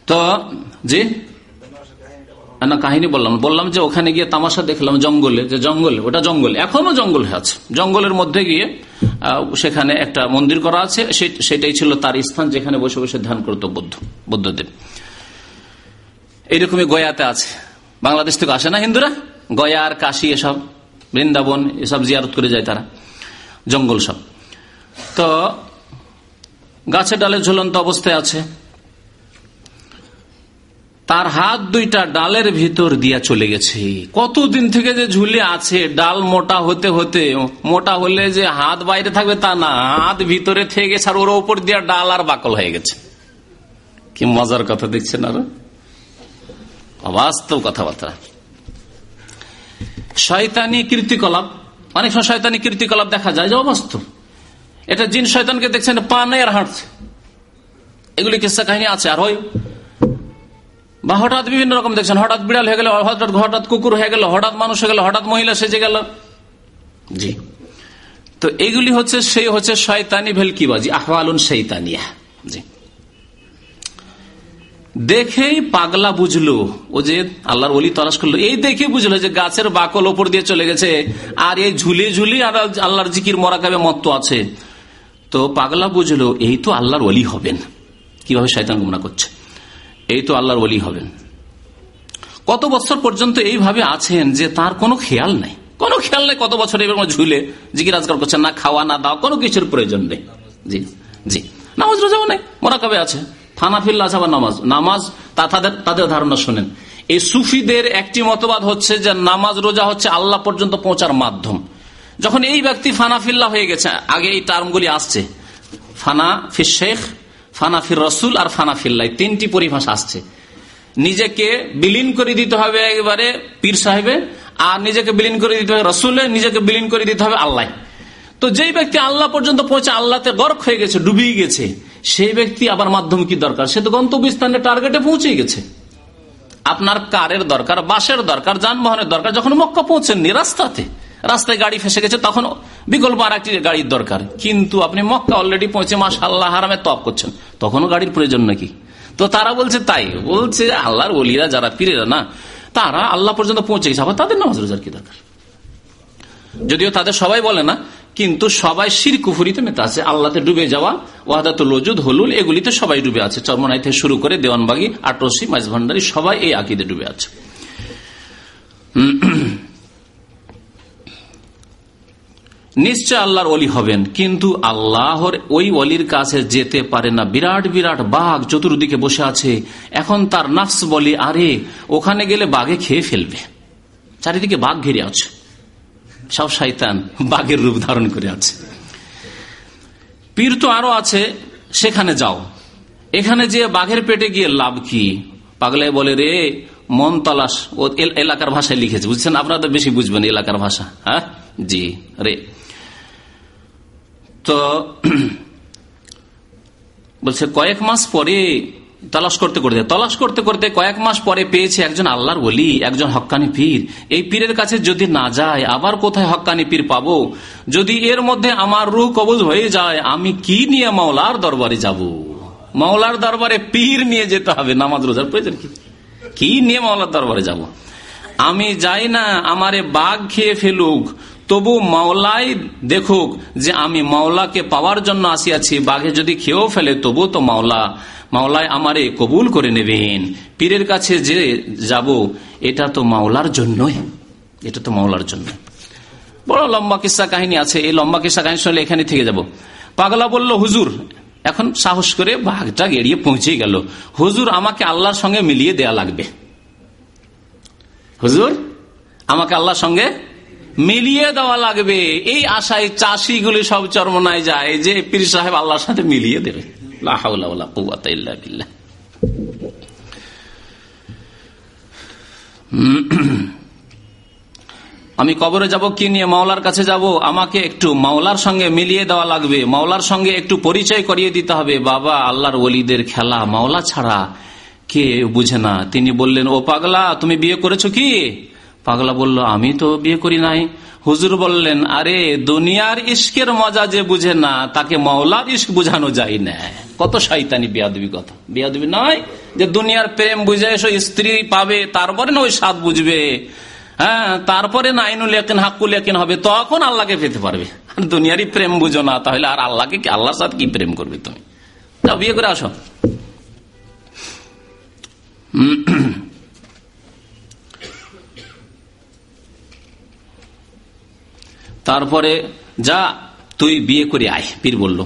তো, জি? না, কাহিনী বললাম বললাম যে ওখানে গিয়ে তামাশা দেখলাম জঙ্গলে, যে জঙ্গলে, ওটা জঙ্গল, এখনও জঙ্গল আছে। জঙ্গলের মধ্যে গিয়ে সেখানে একটা মন্দির করা আছে সেটাই ছিল তার স্থান যেখানে বসে বসে ধ্যান করতো বুদ্ধ, বুদ্ধদেব। এইরকমই গয়াতে আছে। বাংলাদেশ থেকে আসে না হিন্দুরা? গয়া আর কাশি এসব, বৃন্দাবন এসব জিয়ারত করে যায় তারা। জঙ্গল সব। তো গাছে ডালে ঝুলন্ত অবস্থায় আছে। তার হাত দুইটা ডালের ভিতর দিয়া চলে গেছে। কতদিন থেকে যে ঝুলে আছে, ডাল মোটা হতে হতে, মোটা হলে যে হাত বাইরে থাকবে তা না, হাত ভিতরে থেকে গেছে আর ওর ওপর দিয়া ডাল আর বাকল হয়ে গেছে। কি মজার কথা দেখছেন আর? অবাস্তব কথাবার্তা। শয়তানি কীর্তিকলাপ, অনেক সময় শয়তানি কীর্তিকলাপ দেখা যায় যে অবাস্তব। এটা জিন শয়তানকে দেখছেন পা নেই আর হাঁটছে। এগুলি কিসা কাহিনী আছে? আর হয় বা হঠাৎ বিভিন্ন রকম দেখছেন হঠাৎ বিড়াল হয়ে গেল হঠাৎ হঠাৎ কুকুর হয়ে গেল হঠাৎ মানুষ হয়ে গেল হঠাৎ মহিলা সেজে গেল। জি। তো এগুলি হচ্ছে সেই হচ্ছে শয়তানি ভেলকিবাজি আহওয়ালুন শৈতানিয়া। জি। দেখেই পাগলা বুঝলো ও যে আল্লাহর অলি তলাশ করল এই দেখে বুঝলো যে গাছের বাকল ওপর দিয়ে চলে গেছে আর এই ঝুলি ঝুলি আর আল্লাহর জিকির মরাকাবে মত্ত আছে। তো পাগলা বুঝলো এই তো আল্লাহর অলি হবেন। কীভাবে শয়তান গুমরা করছে? এই তো আল্লাহর অলি হবেন। কত বছর পর্যন্ত এইভাবে আছেন যে তার কোনো খেয়াল নাই? কোনো খেয়াল নেই কত বছর এবার ঝুলে আজকাল করছেন, না খাওয়া, না দাওয়া, কোনো কিছুর প্রয়োজন নেই। জি জি। নামাজ রোজাও নেই মোরাকাবে আছে? ফানাফিল্লা আছে আবার নামাজ। নামাজ তা তাদের তাদের ধারণা শোনেন। এই সুফিদের একটি মতবাদ হচ্ছে যে নামাজ রোজা হচ্ছে আল্লাহ পর্যন্ত পৌঁছার মাধ্যম। যখন এই ব্যক্তি ফানাফিল্লা হয়ে গেছে, আগে এই টার্মগুলি আসছে। ফানা ফির শেখ ফানাফির রসুল আর ফানাফিল্লাই তিনটি পরিভাষা আসছে। নিজেকে বিলীন করে দিতে হবে একেবারে পীর সাহেবে, আর নিজেকে বিলীন করে দিতে হবে রসুলে, নিজেকে বিলীন করে দিতে হবে আল্লাহ। তো যেই ব্যক্তি আল্লাহ পর্যন্ত পৌঁছে আল্লাহতে গর্ক হয়ে গেছে, ডুবিয়ে গেছে, সেই ব্যক্তি আবার মাধ্যম কি দরকার? সে তো গন্তব্যস্থানে টার্গেটে পৌঁছে গেছে। আপনার কারের দরকার, বাসের দরকার, যানবাহনের দরকার, যখন মক্কা পৌঁছেননি রাস্তাতে, রাস্তায় গাড়ি ফেসে গেছে, তখন বিকল্প আর একটি গাড়ির দরকার। কিন্তু আপনি মক্কা অলরেডি পৌঁছে মাস আল্লাহ হারামে তপ করছেন। তখনও গাড়ির প্রয়োজন নাকি? তো তারা বলছে তাই। বলছে আল্লাহর বলিরা যারা পীরেরা না, তারা আল্লাহ পর্যন্ত পৌঁছে গেছে। আবার তাদের নামাজ রোজার কি দরকার? যদিও তাদের সবাই বলে না, কিন্তু সবাই শির কুফুরিতে মেতে আছে। আল্লাহতে ডুবে যাওয়া ওয়াহাদাত লজুদ হলুল, এগুলিতে সবাই ডুবে আছে। চর্মনাই থেকে শুরু করে দেওয়ানবাগি, আটরসি মাঝভান্ডারি সবাই এই আকিদে ডুবে আছে। নিশ্চয় আল্লাহর অলি হবেন, কিন্তু আল্লাহর ওই অলির কাছে যেতে পারে না। বিরাট বিরাট বাঘ চতুর্দিকে বসে আছে। এখন তার নাফস বলি, আরে, ওখানে গেলে বাঘে খেয়ে ফেলবে। চারিদিকে বাঘ ঘিরে আছে। সব শৈতান বাঘের রূপ ধারণ করে আছে। পীর তো আরও আছে, সেখানে যাও। এখানে যে বাঘের পেটে গিয়ে লাভ কি? পাগলায় বলে, রে, মন তলাশ। এলাকার ভাষায় লিখেছে। বুঝছেন? আপনারা তো বেশি বুঝবেন এলাকার ভাষা। হ্যাঁ? জি, রে। তো বলছে, কয়েক মাস পরে তলাশ করতে করতে, তলাশ করতে করতে কয়েক মাস পরে পেয়েছে একজন আল্লাহর বলি একজন হক্কানি পীর। এই পীরের কাছে যদি না যায়, আবার কোথায় হক্কানি পীর পাবো? যদি এর মধ্যে আমার রুহ কবজ হয়ে যায়, আমি কি নিয়ে মাওলার দরবারে যাব? মাওলার দরবারে পীর নিয়ে যেতে হবে, নামাজ রোজার প্রয়োজন কি? কি নিয়ে মাওলার দরবারে যাব? আমি যাই না, আমারে বাঘ খেয়ে ফেলুক তবু মাওলাই দেখুক যে আমি মাওলাকে পাওয়ার জন্য আসিয়াছি, বাঘে যদি খেয়েও ফেলে তবু তো মাওলা। মাওলায় আমারে কবুল করে নেবেন। পীরের কাছে যে যাব, এটা তো মাওলার জন্যই। এটা তো মাওলার জন্য। বড় লম্বা কিসা কাহিনী আছে, এই লম্বা কিসা কাহিনী শুনলে এখানে থেকে যাব। পাগলা বলল, হুজুর, এখন সাহস করে বাঘটা গেড়িয়ে পৌঁছে গেল। হুজুর, আমাকে আল্লাহর সঙ্গে মিলিয়ে দেয়া লাগবে। হুজুর, আমাকে আল্লাহর সঙ্গে মিলিয়ে দেওয়া লাগবে। এই আশায় চাষিগুলি সব চরমনায় যায় যে, পীর সাহেব আল্লাহর সাথে মিলিয়ে দেবে। আমি কবরে যাব, কি নিয়ে মাওলার কাছে যাব? আমাকে একটু মাওলার সঙ্গে মিলিয়ে দেওয়া লাগবে। মাওলার সঙ্গে একটু পরিচয় করিয়ে দিতে হবে। বাবা, আল্লাহর ওলিদের খেলা মাওলা ছাড়া কে বুঝে না। তিনি বললেন, ও পাগলা, তুমি বিয়ে করেছ কি? পাগলা বলল, আমি তো বিয়ে করি নাই। হুজুর বললেন, আরে, দুনিয়ার ইস্কের মজা যে বুঝে না, তাকে মাওলার ইস্ক বুঝানো যায় না। কত শৈতানি বিয়াদবি কথা। বিয়াদবি নয় যে দুনিয়ার প্রেম বুঝে এসো, স্ত্রী পাবে, তারপরে না ওই স্বাদ বুঝবে। হ্যাঁ তারপরে না আইনুল একিন হাক্কুল হবে, তখন আল্লাহকে পেতে পারবে। দুনিয়ারই প্রেম বুঝো না, তাহলে আর আল্লাহকে আল্লাহর সাথে কি প্রেম করবে তুমি? বিয়ে করে আসো। তারপরে যা তুই বিয়ে করে আয়, পীর বলল।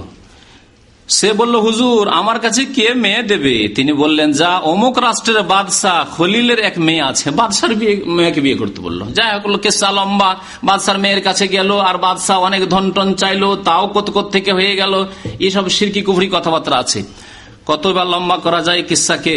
সে বলল, হুজুর, আমার কাছে কে মেয়ে দেবে? তিনি বললেন, যা অমুক রাষ্ট্রের বাদশাহ খলিলের এক মেয়ে আছে, বাদশার বিয়ে, মেয়েকে বিয়ে করতে বলল। যাই হোক কেসা লম্বা, বাদশার মেয়ের কাছে গেল, আর বাদশাহ অনেক ধন টন চাইলো, তাও কত কত থেকে হয়ে গেল, এসব সিরকি কুফরি কথাবার্তা আছে। কতবার লম্বা করা যায় কিসাকে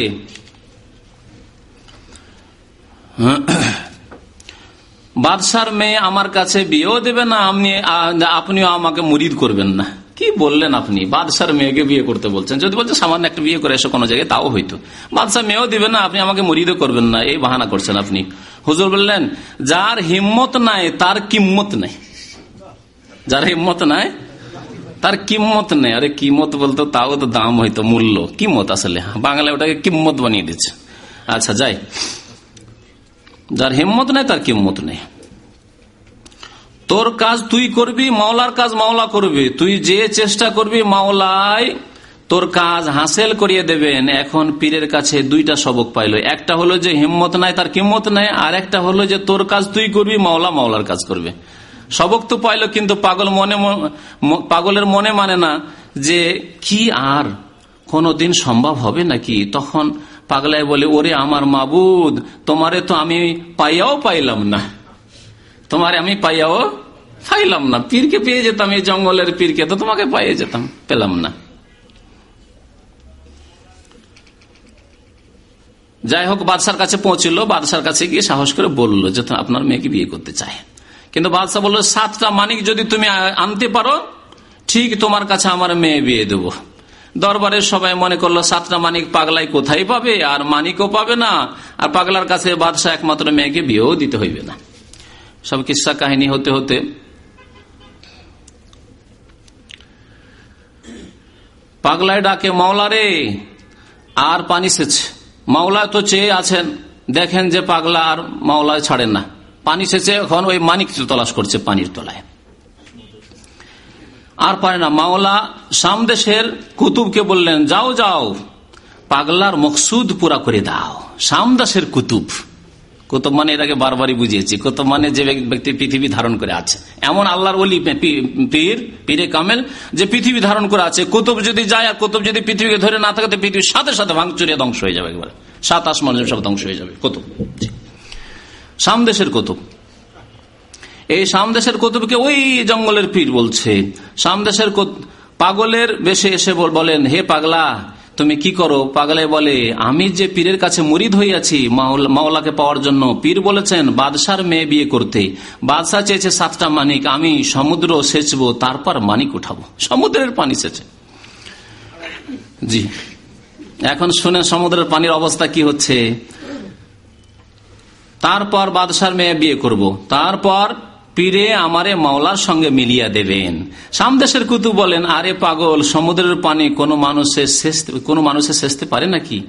বাদশার মেয়ে আমার কাছে বিয়েও দেবে না, আপনি আপনিও আমাকে মুরিদ করবেন না। কি বললেন আপনি? বাদশার মেয়েকে বিয়ে করতে বলছেন। যদি বলছেন সামান্য একটা বিয়ে করে এসে কোনো জায়গায়, তাও হইতো বাদশাহ মেয়েও দিবেন না, আপনি আমাকে মুরিদও করবেন না। এই বাহানা করছেন আপনি। হুজুর বললেন, যার হিম্মত নাই, তার কিম্মত নাই। যার হিম্মত নাই, তার কিম্মত নেই। আরে কিমত বলতো, তাও তো দাম হইতো মূল্য। কিমত আসলে। বাংলায় ওটাকে কিম্মত বানিয়ে দিচ্ছে। আচ্ছা যাই। যার হিম্মত নেই, তার কিম্মত নেই। তোর কাজ তুই করবি, মাওলার কাজ মাওলা করবি। তুই যে চেষ্টা করবি মাওলায় তোর কাজ হাসেল করিয়ে দেবেন। এখন পীরের কাছে দুইটা সবক পাইল। একটা হলো যে হিম্মত নাই, তার কিম্মত নাই, আর একটা হলো যে তোর কাজ তুই করবি, মাওলা মাওলার কাজ করবে। সবক তো পাইল, কিন্তু পাগল মনে পাগলের মনে মানে না যে কি আর কোনদিন সম্ভব হবে নাকি? তখন পাগলায় বলে, ওরে আমার মাবুদ, তোমারে তো আমি পাইয়াও পাইলাম না। তোমারে আমি পাইয়াও পাইলাম না। পীরকে পেয়ে যেতাম এই জঙ্গলের পীরকে, তো তোমাকে পাইয়ে যেতাম, পেলাম না। যাই হোক, বাদশার কাছে পৌঁছলো, বাদশার কাছে গিয়ে সাহস করে বলল যে আপনার মেয়েকে বিয়ে করতে চায় কিন্তু বাদশাহ বলল, সাতটা মানিক যদি তুমি আনতে পারো, ঠিক তোমার কাছে আমার মেয়ে বিয়ে দেব। দরবারের সবাই মনে করল, সাতটা মানিক পাগলাই কোথায় পাবে? আর মানিকও পাবে না। আর পাগলার কাছে বাদশাহ একমাত্র মেয়েকে বিয়েও দিতে হইবে না। সব কিসা কাহিনী হতে হতে পাগলায় ডাকে, মাওলা রে, আর পানি সেছে মাওলা তো চেয়ে আছেন, দেখেন যে পাগলা আর মাওলায় ছাড়েন না। পানি সেচে এখন ওই মানিক তলাশ করছে পানির তলায়। আর পারে না। মাওলা সামদেশের কুতুবকে বললেন, যাও যাও, পাগলার মকসুদ পুরা করে দাও। সামদাসের কুতুব। কুতুব মানে আগে বারবারই বুঝিয়েছি। কুতুব মানে যে ব্যক্তি পৃথিবী ধারণ করে আছে। এমন আল্লাহর অলি পীর, পীরে কামেল, যে পৃথিবী ধারণ করে আছে। কুতুব যদি যায় আর কুতুব যদি পৃথিবীকে ধরে না থাকে, তো পৃথিবীর সাথে সাথে ভাঙচুরিয়া ধ্বংস হয়ে যাবে একবার। সাত আসমান সব ধ্বংস হয়ে যাবে। কুতুব। সামদেশের কুতুব। এই সামদেশের কুতুবকে ওই জঙ্গলের পীর বলছে। সামদেশের পাগলের বেশে এসে বলেন, হে পাগলা, তুমি কি করো? পাগলে বলে, আমি যে পীরের কাছে মুরিদ হইয়াছি মাওলাকে পাওয়ার জন্য। পীর বলেছেন, বাদশার মেয়ে বিয়ে করতে। বাদশাহ চেয়েছে, সাতটা মানিক, আমি সমুদ্র সেচবো, তারপর মানিক উঠাবো। সমুদ্রের পানি সেচে। জি। এখন শুনে সমুদ্রের পানির অবস্থা কি হচ্ছে? তারপর বাদশার মেয়ে বিয়ে করব। তারপর পীরে আমারে মাওলার সঙ্গে মিলিয়া দেবেন। সামদেশের কুতু বলেন, আরে পাগল, সমুদ্রের পানি কোনো মানুষের কোনো মানুষের শেষতে পারে নাকি?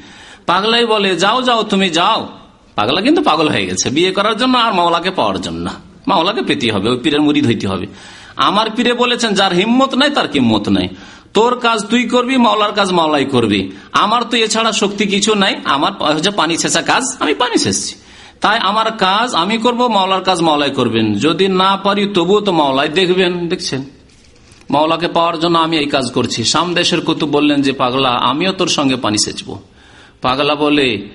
পাগলাই বলে, যাও যাও, তুমি যাও। পাগলা কিন্তু পাগল হয়ে গেছে। বিয়ে করার জন্য আর মাওলাকে পাওয়ার জন্য মাওলাকে পেতে হবে, ওই পীরের মুড়ি ধইতে হবে। আমার পীরে বলেছেন, যার হিম্মত নাই, তার কিম্মত নাই। তোর কাজ তুই করবি, মাওলার কাজ মাওলাই করবি। আমার তো এছাড়া শক্তি কিছু নাই। আমার হচ্ছে পানি ছেঁচা কাজ, আমি পানি ছেঁচছি। তাই আমার কাজ আমি করব, মাওলার কাজ মাওলাই করবেন। যদি না পারি, তবুও তো মাওলাই দেখবেন। দেখছেন? মাওলাকে পাওয়ার জন্য আমি এই কাজ করছি। সামদেশের কুতুব বললেন যে, পাগলা, আমিও তোর সঙ্গে পানি সেচবো। পাগলা বলে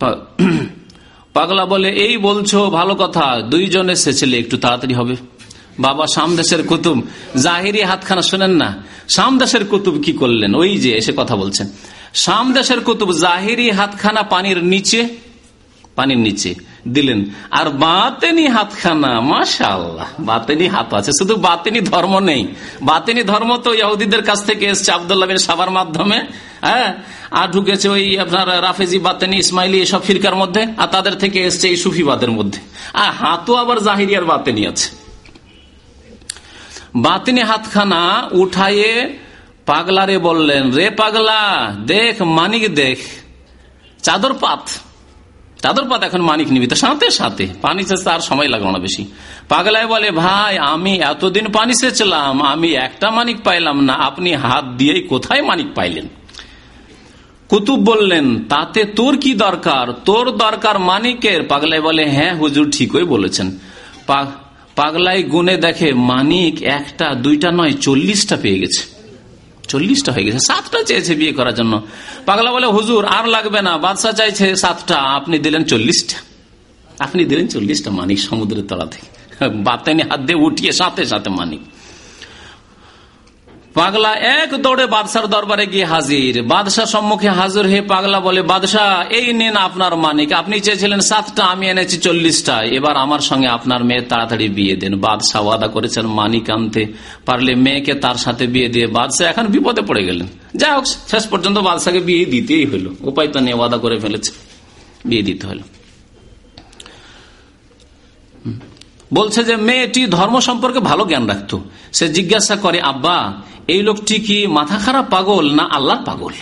পাগলা বলে, এই বলছো, ভালো কথা। দুইজনে সেচলে একটু তাড়াতাড়ি হবে। বাবা, সামদেশের কুতুব, জাহিরি হাতখানা শোনেন না। সামদেশের কুতুব কি করলেন? ওই যে এসে কথা বলছেন। সামদেশের কুতুব, জাহিরি হাতখানা পানির নিচে পানির নিচে। দিলেন। আর বাতেনি হাতখানা মাসা আল্লাহ বাতেনি হাত আছে। শুধু বাতেনি ধর্ম নেই। বাতেনি ধর্ম তো ইহুদিদের কাছ থেকে এসছে আবদুল্লাহ সাবার মাধ্যমে হ্যাঁ? আর ঢুকেছে ওই আপনার রাফেজি, বাতেনি, ইসমাইলি, এসব ফিরকার মধ্যে, আর তাদের থেকে এসছে এই সুফিবাদের মধ্যে। আর হাতও আবার জাহিরিয়ার বাতেনি আছে। বাতিনি হাতখানা উঠাইয়ে পাগলারে বললেন, রে পাগলা, দেখ, মানিক দেখ, চাদর পাত। চাদর পাত এখন মানিক নিবি তো সাথে সাথে। পানি সেচতে আর সময় লাগল না বেশি। পাগলায় বলে, ভাই, আমি এতদিন পানি সেচলাম, আমি একটা মানিক পাইলাম না। আপনি হাত দিয়েই কোথায় মানিক পাইলেন? কুতুব বললেন, তাতে তোর কি দরকার? তোর দরকার মানিকের। পাগলাই বলে হ্যাঁ হুজুর ঠিকই বলেছেন। পাগলাই গুনে দেখে মানিক একটা, দুইটা নয়, চল্লিশটা পেয়ে গেছে। চল্লিশটা হয়ে গেছে, সাতটা চেয়েছে বিয়ে করার জন্য। পাগলা বলে, হুজুর, আর লাগবে না, বাদশাহ চাইছে সাতটা, আপনি দিলেন চল্লিশটা। আপনি দিলেন চল্লিশটা মানিক সমুদ্রের তলা থেকে। বাতানি হাত দিয়ে উঠিয়ে সাথে সাথে মানিক। পাগলা এক দৌড়ে বাদশার দরবারে গিয়ে হাজির। বাদশাহ সম্মুখে হাজির হয়ে পাগলা বলে বাদশাহ এই নেন আপনার মানিক। আপনি চেয়েছিলেন সাতটা, আমি এনেছি চল্লিশটা। এবার আমার সঙ্গে আপনার মেয়ে তাড়াতাড়ি বিয়ে দেন। বাদশাহ ওয়াদা করেছেন, মানিক আনতে পারলে মেয়েকে তার সাথে বিয়ে দিয়ে বাদশাহ এখন বিপদে পড়ে গেলেন। যাই হোক, শেষ পর্যন্ত বাদশাকে বিয়ে দিতেই হলো। উপায় তো নিয়ে ওয়াদা করে ফেলেছে। বিয়ে দিতে হলো। বলছে যে, মেয়েটি ধর্ম সম্পর্কে ভালো জ্ঞান রাখতো। সে জিজ্ঞাসা করে, আব্বা, এই লোকটি কি মাথা খারাপ পাগল না আল্লাহ পাগল?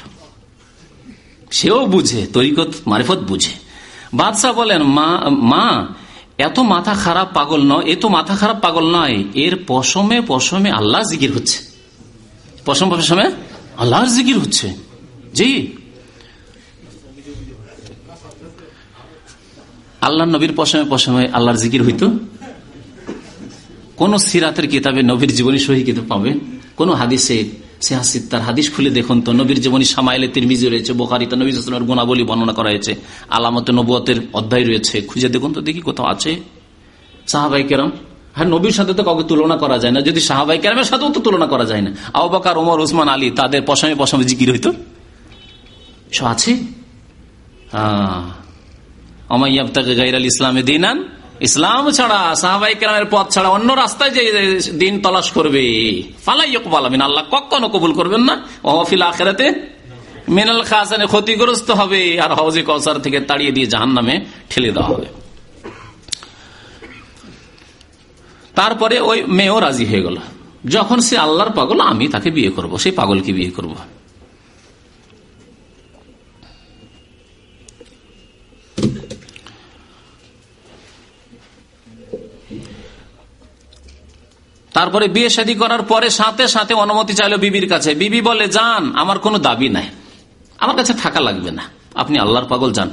সেও বুঝে, তরিকত মারিফত বুঝে। বাদশাহ বলেন, মা মা, এত মাথা খারাপ পাগল নয় এত মাথা খারাপ পাগল নয়, এর পশমে পশমে আল্লাহ জিকির হচ্ছে। পশম, পশমে আল্লাহর জিকির হচ্ছে। জি। আল্লাহ নবীর পশমে পশমে আল্লাহর জিকির হইতো। কোন সিরাতের কিতাবে নবীর জীবনী সহি কিতাব পাবে? কোন হাদিসে সিহাসিদ তার হাদিস খুলে দেখুন তো, নবীর জীবনী সামাইলে তিরমিজি রয়েছে, বোখারিতে নবী ইসলামের গুণাবলী বর্ণনা করা হয়েছে, আলামতে নবুয়তের অধ্যায় রয়েছে, খুঁজে দেখুন তো, দেখি কোথাও আছে। সাহাবাই কেরাম হ্যাঁ নবীর সাথে তো কাউকে তুলনা করা যায় না, যদি সাহাবাই কেরামের সাথেও তো তুলনা করা যায় না। আবাকার ওমর ওসমান আলী, তাদের পশামে পশামে জিকির হইতো। সব আছে? আমাইয়াবতাকে গাইর আল ইসলামে দিন ইসলাম ছাড়া সাহাবাই কেরামের পথ ছাড়া অন্য রাস্তায় যে দিন তলাশ করবে, ফালাই পালামিন আল্লাহ কখনো কবুল করবেন না। ওহফিল আখেরাতে মিনাল খাসানে, ক্ষতিগ্রস্ত হবে, আর হজে কসার থেকে তাড়িয়ে দিয়ে জাহান নামে ঠেলে দেওয়া হবে। তারপরে ওই মেয়েও রাজি হয়ে গেল। যখন সে আল্লাহর পাগল, আমি তাকে বিয়ে করব। সেই পাগলকে বিয়ে করব। তারপরে বিয়ে শাদী করার পরে সাথে সাথে অনুমতি চাইলো বিবির কাছে। বিবি বলে যান আমার কোনো দাবি নাই। আমার কাছে থাকা লাগবে না। আপনি আল্লাহর পাগল যান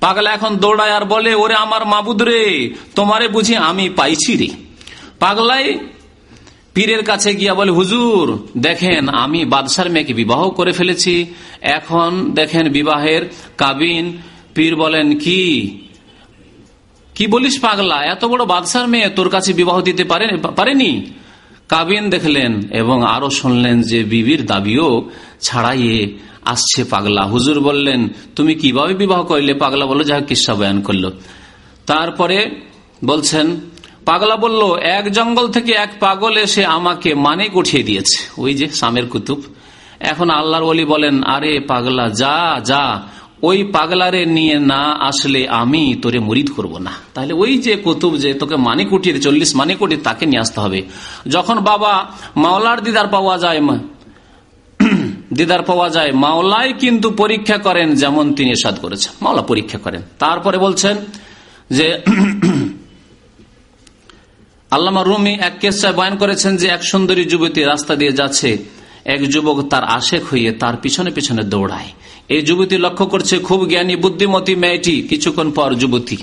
পাগল এখন দৌড়ায় আর বলে, ওরে আমার মাবুদ রে, তোমারে বুঝি আমি পাইছি রে। পাগলাই পীরের কাছে গিয়া বলে, হুজুর, দেখেন, আমি বাদশার মেয়েকে বিবাহ করে ফেলেছি। এখন দেখেন বিবাহের কাবিন। পীর বলেন, কি? কি বলিস পাগলা? এত বড় বাদশার মেয়ে তোর কাছে বিবাহ দিতে পারেনি কাবিন দেখলেন এবং আরও শুনলেন যে বিবির দাবিও ছাড়াইয়ে আসছে পাগলা। হুজুর বললেন, তুমি কীভাবে বিবাহ করলে? পাগলা বলল, যাহা কিসা বয়ান করল। তারপরে বলছেন, পাগলা বলল, এক জঙ্গল থেকে এক পাগল এসে আমাকে মানে উঠিয়ে দিয়েছে। ওই যে সামের কুতুব। এখন আল্লাহর ওলি বলেন, আরে পাগলা, যা যা। ওই পাগলারে নিয়ে না আসলে আমি তোরে মরিদ করব না। তাহলে ওই যে কুতুব যে তোকে মানি কুটির চল্লিশ মানি কুটি তাকে নিয়ে আসতে হবে। যখন বাবা মাওলার দিদার পাওয়া যায় দিদার পাওয়া যায়, মাওলাই কিন্তু পরীক্ষা করেন যেমন তিনি সাদ করেছেন। মাওলা পরীক্ষা করেন। তারপরে বলছেন যে, আল্লামা রুমি এক কেসায় বয়ান করেছেন যে, এক সুন্দরী যুবতী রাস্তা দিয়ে যাচ্ছে, এক যুবক তার আশেক হইয়ে তার পিছনে পিছনে দৌড়ায়। এই যুবতী লক্ষ্য করছে, খুব জ্ঞানী, বুদ্ধিমতী মেয়েটি কিছুক্ষণ পর যুবতী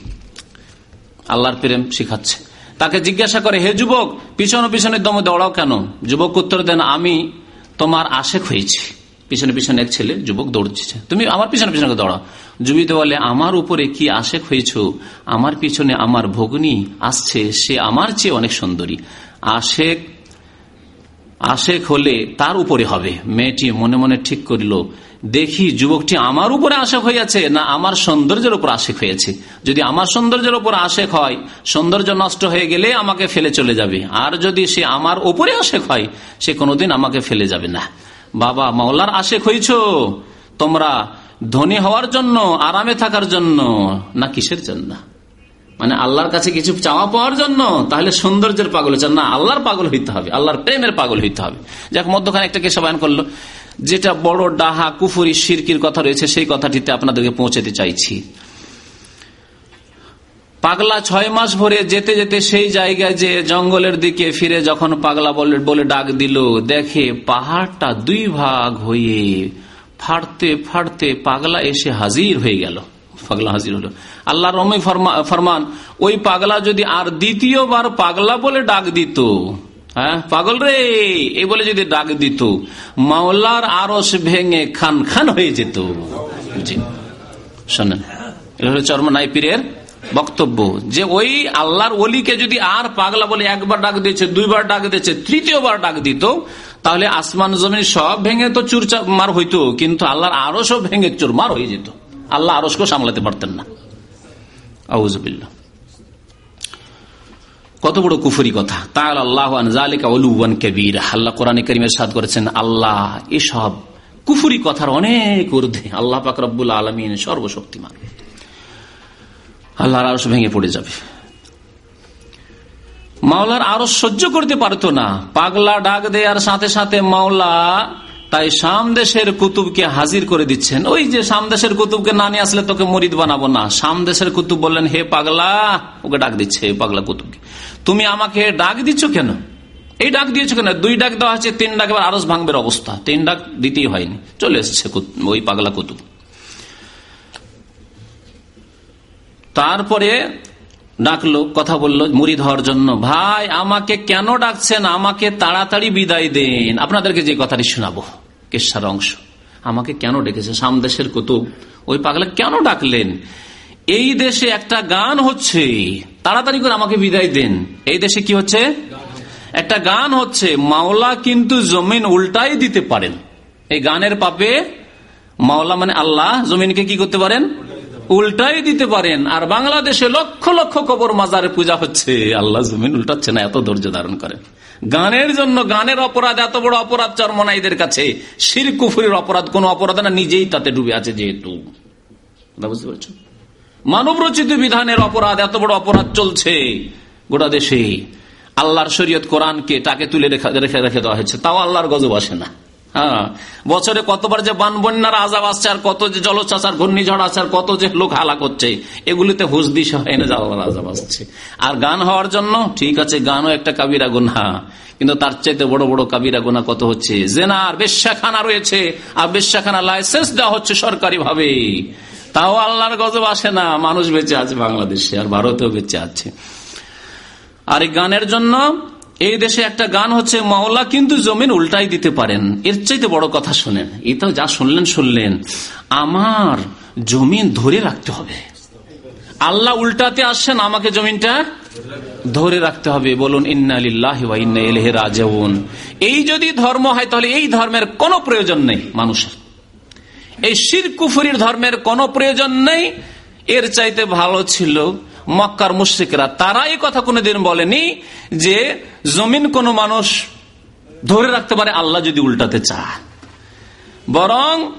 আল্লাহর প্রেম শিখাচ্ছে। তাকে জিজ্ঞাসা করে, হে যুবক, পিছনে পিছনে দমে দৌড়াও কেন? যুবক উত্তর দেন, আমি তোমার আশেক হয়েছি। পিছনে পিছনে এক ছেলে যুবক দৌড়ছে, তুমি আমার পিছনে পিছনে দৌড়াও। যুবিত বলে, আমার উপরে কি আশেক হয়েছ? আমার পিছনে আমার ভগ্নী আসছে, সে আমার চেয়ে অনেক সুন্দরী। আশেক আশেক হলে তার উপরে হবে। মেয়েটি মনে মনে ঠিক করিল দেখি যুবকটি আমার উপরে আশেক হইয়াছে না আমার সৌন্দর্যের উপর আশেক হয়েছে যদি আমার সৌন্দর্যের উপর আশেক হয়, সৌন্দর্য নষ্ট হয়ে গেলে আমাকে ফেলে চলে যাবে। আর যদি সে আমার উপরে আশেক হয়, সে কোনোদিন আমাকে ফেলে যাবে না। বাবা, মাওলার আশেক হইছ? তোমরা ধনী হওয়ার জন্য, আরামে থাকার জন্য, না কিসের জন্য? মানে আল্লাহর কাছে কিছু চাওয়া পাওয়ার জন্য, তাহলে সৌন্দর্যের পাগল হচ্ছে না, আল্লাহর পাগল হইতে হবে, আল্লাহর প্রেমের পাগল হইতে হবে। যাক, মধ্যখানে একটা কেসা বয়ান করল। যেটা বড় ডাহা, কুফুরি সিরকির কথা রয়েছে, সেই কথাটিতে আপনাদেরকে পৌঁছাতে চাইছি। পাগলা ছয় মাস ভরে যেতে যেতে সেই জায়গায় যে জঙ্গলের দিকে ফিরে যখন পাগলা বলে বলে ডাক দিল, দেখে পাহাড়টা দুই ভাগ হয়ে ফাটতে ফাটতে পাগলা এসে হাজির হয়ে গেল। পাগলা হাজির হলো। আল্লাহ রমি ফরমান, ওই পাগলা যদি আর দ্বিতীয়বার পাগলা বলে ডাক দিত হ্যাঁ? পাগল রে? এই বলে যদি ডাক দিত, মাওলার আরস ভেঙে খান খান হয়ে যেত। শোনেন এটা হলো চর্মনাই পীরের বক্তব্য যে ওই আল্লাহর অলিকে যদি আর পাগলা বলে একবার ডাক দিয়েছে, দুইবার ডাক দিয়েছে, তৃতীয়বার ডাক দিত, তাহলে আসমান জমিন সব ভেঙে তো চুরচা মার হইতো, কিন্তু আল্লাহর আরও সব ভেঙে চুরমার হয়ে যেত। আল্লাহ আরসকেও সামলাতে পারতেন না। আউজবিল্লা কত বড় কুফুরি কথা। তার আল্লাহ কবির। আল্লাহ কোরআন করিমের সাদ করেছেন, আল্লাহ এসব কুফুরি কথার অনেক ঊর্ধ্বে। আল্লাহ পাক আলমিন সর্বশক্তিমান। আল্লাহর আরস ভেঙে পড়ে যাবে। মাওলার আরও সহ্য করতে পারতো না। পাগলা ডাক দেওয়ার সাথে সাথে মাওলা তাই সামদেশের কুতুবকে হাজির করে দিচ্ছেন। ওই যে সামদেশের কুতুবকে না নিয়ে আসলে তোকে মরিদ বানাবো না। সামদেশের কুতুব বললেন, হে পাগলা, ওকে ডাক দিচ্ছে পাগলা কুতুবকে। তুমি আমাকে ডাক দিচ্ছ কেন? এই ডাক দিয়েছ কেন? দুই ডাক দেওয়া হচ্ছে তিন ডাক এবার আরস ভাঙবের অবস্থা। তিন ডাক দিতেই হয়নি। চলে এসছে ওই পাগলা কুতুব। তারপরে ডাকলো, কথা বলল মুড়ি ধর জন্য, ভাই, আমাকে কেন ডাকছেন? আমাকে তাড়াতাড়ি বিদায় দেন। আপনাদেরকে যে কথাটি শোনাবো। কেশার অংশ। আমাকে কেন ডেকেছে? সামদেশের কুতুব। ওই পাগলা কেন ডাকলেন? এই দেশে একটা গান হচ্ছে, তাড়াতাড়ি করে আমাকে বিদায় দেন। এই দেশে কি হচ্ছে? একটা গান হচ্ছে, মাওলা কিন্তু জমিন উল্টাই দিতে পারেন। এই গানের পাপে মাওলা মানে আল্লাহ জমিনকে কি করতে পারেন? উল্টাই দিতে পারেন। আর বাংলাদেশে লক্ষ লক্ষ কবর মাজারে পূজা হচ্ছে। আল্লাহ জমিন উল্টাচ্ছে না, এত ধৈর্য ধারণ করেন। গানের জন্য গানের অপরাধ, এত বড় অপরাধ চরমনাইদের কাছে। শির কুফুরির অপরাধ, কোন অপরাধ না, নিজেই তাতে ডুবে আছে যেহেতু। বুঝতে পারছ? মানব রচিত বিধানের অপরাধ, এত বড় অপরাধ চলছে গোটা দেশে। আল্লাহর শরীয়ত কোরআনকে তাকে তুলে রেখে রেখে দেওয়া হয়েছে। তাও আল্লাহর গজব আসে না। বছরে কতবার যে বান বন্যার আজাব আসছে আর কত যে জলোচ্ছ্বাস আর ঘূর্ণিঝড় আসছে আর কত যে লোক হালা করছে, এগুলিতে হুস হয় না আজাব আসছে। আর গান হওয়ার জন্য, ঠিক আছে, গানও একটা কাবিরা গুনহা, কিন্তু তার চাইতে বড় বড় কাবিরা গুনা কত হচ্ছে? জেনার বেশ্যাখানা রয়েছে, আর বেশ্যাখানা লাইসেন্স দেওয়া হচ্ছে সরকারি ভাবে তাও আল্লাহর গজব আসে না, মানুষ বেঁচে আছে বাংলাদেশে, আর ভারতেও বেঁচে আছে। আর এই গানের জন্য এই দেশে একটা গান হচ্ছে, মাওলা কিন্তু জমিন উল্টাই দিতে পারেন। এর চাইতে বড় কথা শোনেন তো যা শুনলেন শুনলেন। আমার জমিন ধরে রাখতে হবে। আল্লাহ উল্টাতে আসছেন, আমাকে জমিনটা ধরে রাখতে হবে। বলুন এই যদি ধর্ম হয়, তাহলে এই ধর্মের কোনো প্রয়োজন নেই মানুষের। এই শির কুফুরির ধর্মের কোনো প্রয়োজন নেই। এর চাইতে ভালো ছিল মক্কার মুশ্রিকরা তারা এই কথা কোনোদিন বলেনি যে জমিন কোনো মানুষ ধরে রাখতে পারে, আল্লাহ যদি উল্টাতে চায়। বরং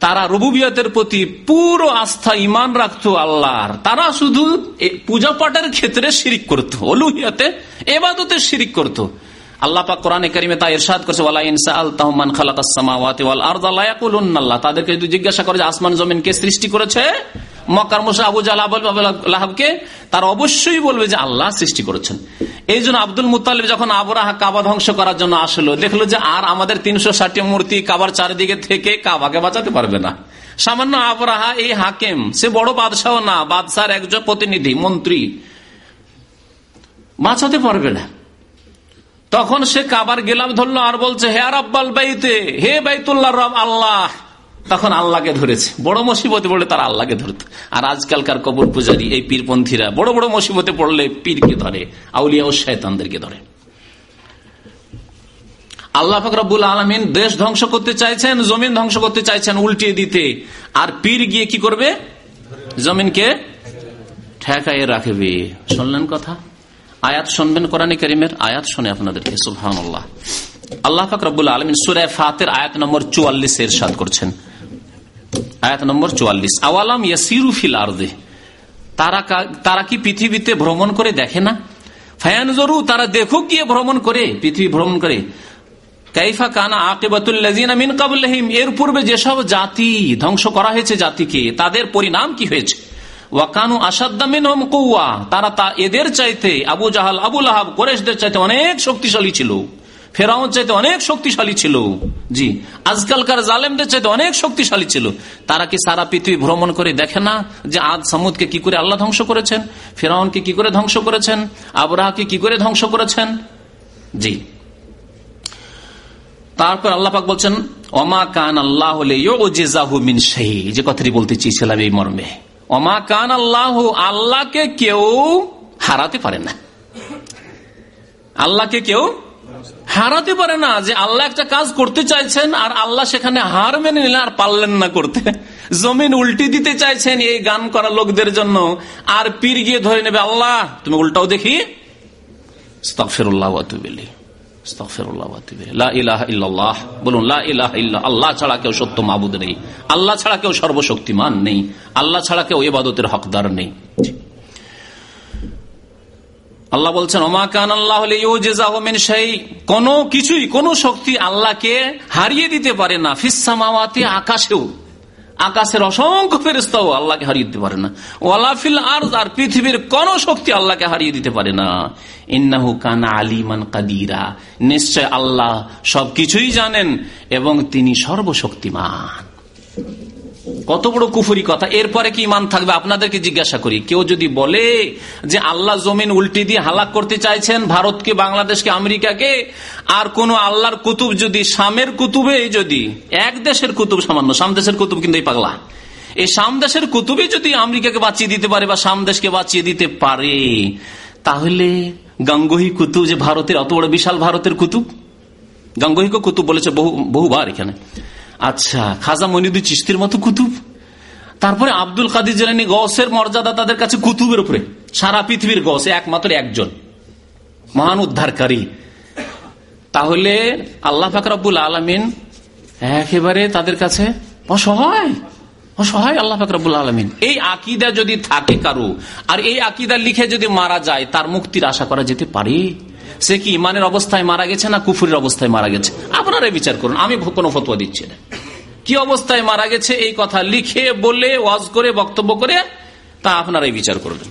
তারা রবুবিয়তের প্রতি পুরো আস্থা ইমান রাখত আল্লাহর। তারা শুধু পূজা পাঠের ক্ষেত্রে শিরিক করত অলুহিয়াতে এবাদতে শিরিক করত। আল্লাহ তাদেরকে যদি জিজ্ঞাসা করে যে আসমান জমিন কে সৃষ্টি করেছে? মক্কার মোসা আবু জালাহাবকে তার অবশ্যই বলবে যে আল্লাহ সৃষ্টি করেছেন। এই জন্য আব্দুল মুতালিব যখন আবরাহা কাবা ধ্বংস করার জন্য আসলো, দেখল যে আর আমাদের তিনশো ষাটটি মূর্তি কাবার চারিদিকে থেকে কাবাকে বাঁচাতে পারবে না। সামান্য আবরাহা এই হাকেম, সে বড় বাদশাহ না, বাদশার একজন প্রতিনিধি, মন্ত্রী। বাঁচাতে পারবে না। তখন সে কাবার গেলাম ধরলো আর বলছে, হে আর আব্বাল বাইতে, হে বাইতুল্লাহ রব আল্লাহ তখন আল্লাহকে ধরেছে। বড় মুসিবতে পড়লে তারা আল্লাহকে ধরত। আর আজকালকার কবর পূজারী, এই পীরপন্থীরা বড় বড় মুসিবতে পড়লে পীরকে ধরে, আউলিয়া ও শয়তানদেরকে ধরে। আল্লাহ ফকরাবুল আলমিন দেশ ধ্বংস করতে চাইছেন, জমিন ধ্বংস করতে চাইছেন উল্টিয়ে দিতে। আর পীর গিয়ে কি করবে? জমিনকে ঠেকাইয়ে রাখবে। শুনলেন কথা? আয়াত শুনবেন কোরআন করিমের? আয়াত শুনে আপনাদেরকে সুহান আল্লাহ আল্লাহ ফাকরাবুল আলমিন সুরায় ফাতের আয়াত নম্বর চুয়াল্লিশ এর সাদ করছেন। আয়াত নম্বর চুয়াল্লিশ। আওয়ালাম ইয়াসিরুফিল আর্দে। তারা তারা কি পৃথিবীতে ভ্রমণ করে দেখে না? ফায়ানজরু, তারা দেখুক গিয়ে ভ্রমণ করে, পৃথিবী ভ্রমণ করে। কাইফা কানা আকেবাতুল্লাজিন এর পূর্বে যেসব জাতি ধ্বংস করা হয়েছে জাতিকে, তাদের পরিণাম কি হয়েছে? ওয়াকানু আসাদ্দামিন হোম কৌয়া তারা তা এদের চাইতে, আবু জাহাল আবুল আহাব কোরেশদের চাইতে অনেক শক্তিশালী ছিল। ফেরাউন চাইতে অনেক শক্তিশালী ছিল। জি, আজকালকার জালেমদের চাইতে অনেক শক্তিশালী ছিল। তারা কি সারা পৃথিবী ভ্রমণ করে দেখে না যে আজ সামুদকে কি করে আল্লাহ ধ্বংস করেছেন? ফেরাউনকে কি করে ধ্বংস করেছেন? আবরাহকে কি করে ধ্বংস করেছেন? জি। তারপর আল্লাপাক বলছেন অমা কান আল্লাহ মিন শাহী যে কথাটি বলতে চেয়েছিলাম এই মর্মে। অমা কান আল্লাহ আল্লাহকে কেউ হারাতে পারে না। আল্লাহকে কেউ হারাতে পারে না যে আল্লাহ একটা কাজ করতে চাইছেন আর আল্লাহ সেখানে হার মেনে নিলেন আর পারলেন না করতে। জমিন উল্টি দিতে চাইছেন এই গান করা লোকদের জন্য। আর পীর গিয়ে ধরে নেবে, আল্লাহ, তুমি উল্টাও দেখি। আল্লাহ ছাড়া কেউ সত্য মাবুদ নেই। আল্লাহ ছাড়া কেউ সর্বশক্তিমান নেই। আল্লাহ ছাড়া কেউ এবাদতের হকদার নেই। আল্লাহ বলছেন ওমাকান আল্লাহ কোন কিছুই, কোন শক্তি আল্লাহকে হারিয়ে দিতে পারে না। ফিসামাওয়াতে আকাশেও। আকাশের অসংখ্য ফেরিস্তাও আল্লাহকে হারিয়ে দিতে পারে না। ওয়ালাফিল আর আর পৃথিবীর কোন শক্তি আল্লাহকে হারিয়ে দিতে পারে না। ইন্নাহু কানা আলিমান কাদিরা। নিশ্চয় আল্লাহ সবকিছুই জানেন এবং তিনি সর্বশক্তিমান। কত বড় কুফুরি কথা। এরপরে কি ইমান থাকবে? আপনাদেরকে জিজ্ঞাসা করি। কেউ যদি বলে যে আল্লাহ জমিন উল্টি দিয়ে হালাক করতে চাইছেন, ভারতকে, বাংলাদেশকে, আমেরিকাকে, আর কোন আল্লাহর কুতুব যদি সামের কুতুবে যদি, এক দেশের কুতুব সামান্য সাম দেশের কুতুব কিন্তু এই পাগলা। এই সাম দেশের কুতুবে যদি আমেরিকাকে বাঁচিয়ে দিতে পারে বা সাম দেশকে বাঁচিয়ে দিতে পারে, তাহলে গাঙ্গহি কুতুব যে ভারতের, অত বড় বিশাল ভারতের কুতুব? গাঙ্গহিকে কুতুব বলেছে বহু, বহুবার এখানে। আচ্ছা খাজা মনিদুল চিস্তির মতো কুতুব? তারপরে আব্দুল কাদির জেলানি গসের মর্যাদা তাদের কাছে কুতুবের উপরে। সারা পৃথিবীর গস একমাত্র একজন। মহান উদ্ধারকারী। তাহলে আল্লাহ ফাকরাবুল আলমিন একেবারে তাদের কাছে অসহায়। অসহায় আল্লাহ ফাকরাবুল আলমিন। এই আকিদা যদি থাকে কারও, আর এই আকিদা লিখে যদি মারা যায়, তার মুক্তির আশা করা যেতে পারে। সে কি ইমানের অবস্থায় মারা গেছে না কুফুরের অবস্থায় মারা গেছে? আপনারাই বিচার করুন, আমি কোনো ফতোয়া দিচ্ছি না। কি অবস্থায় মারা গেছে এই কথা লিখে, বলে, ওয়াজ করে, বক্তব্য করে, তা আপনারাই বিচার করবেন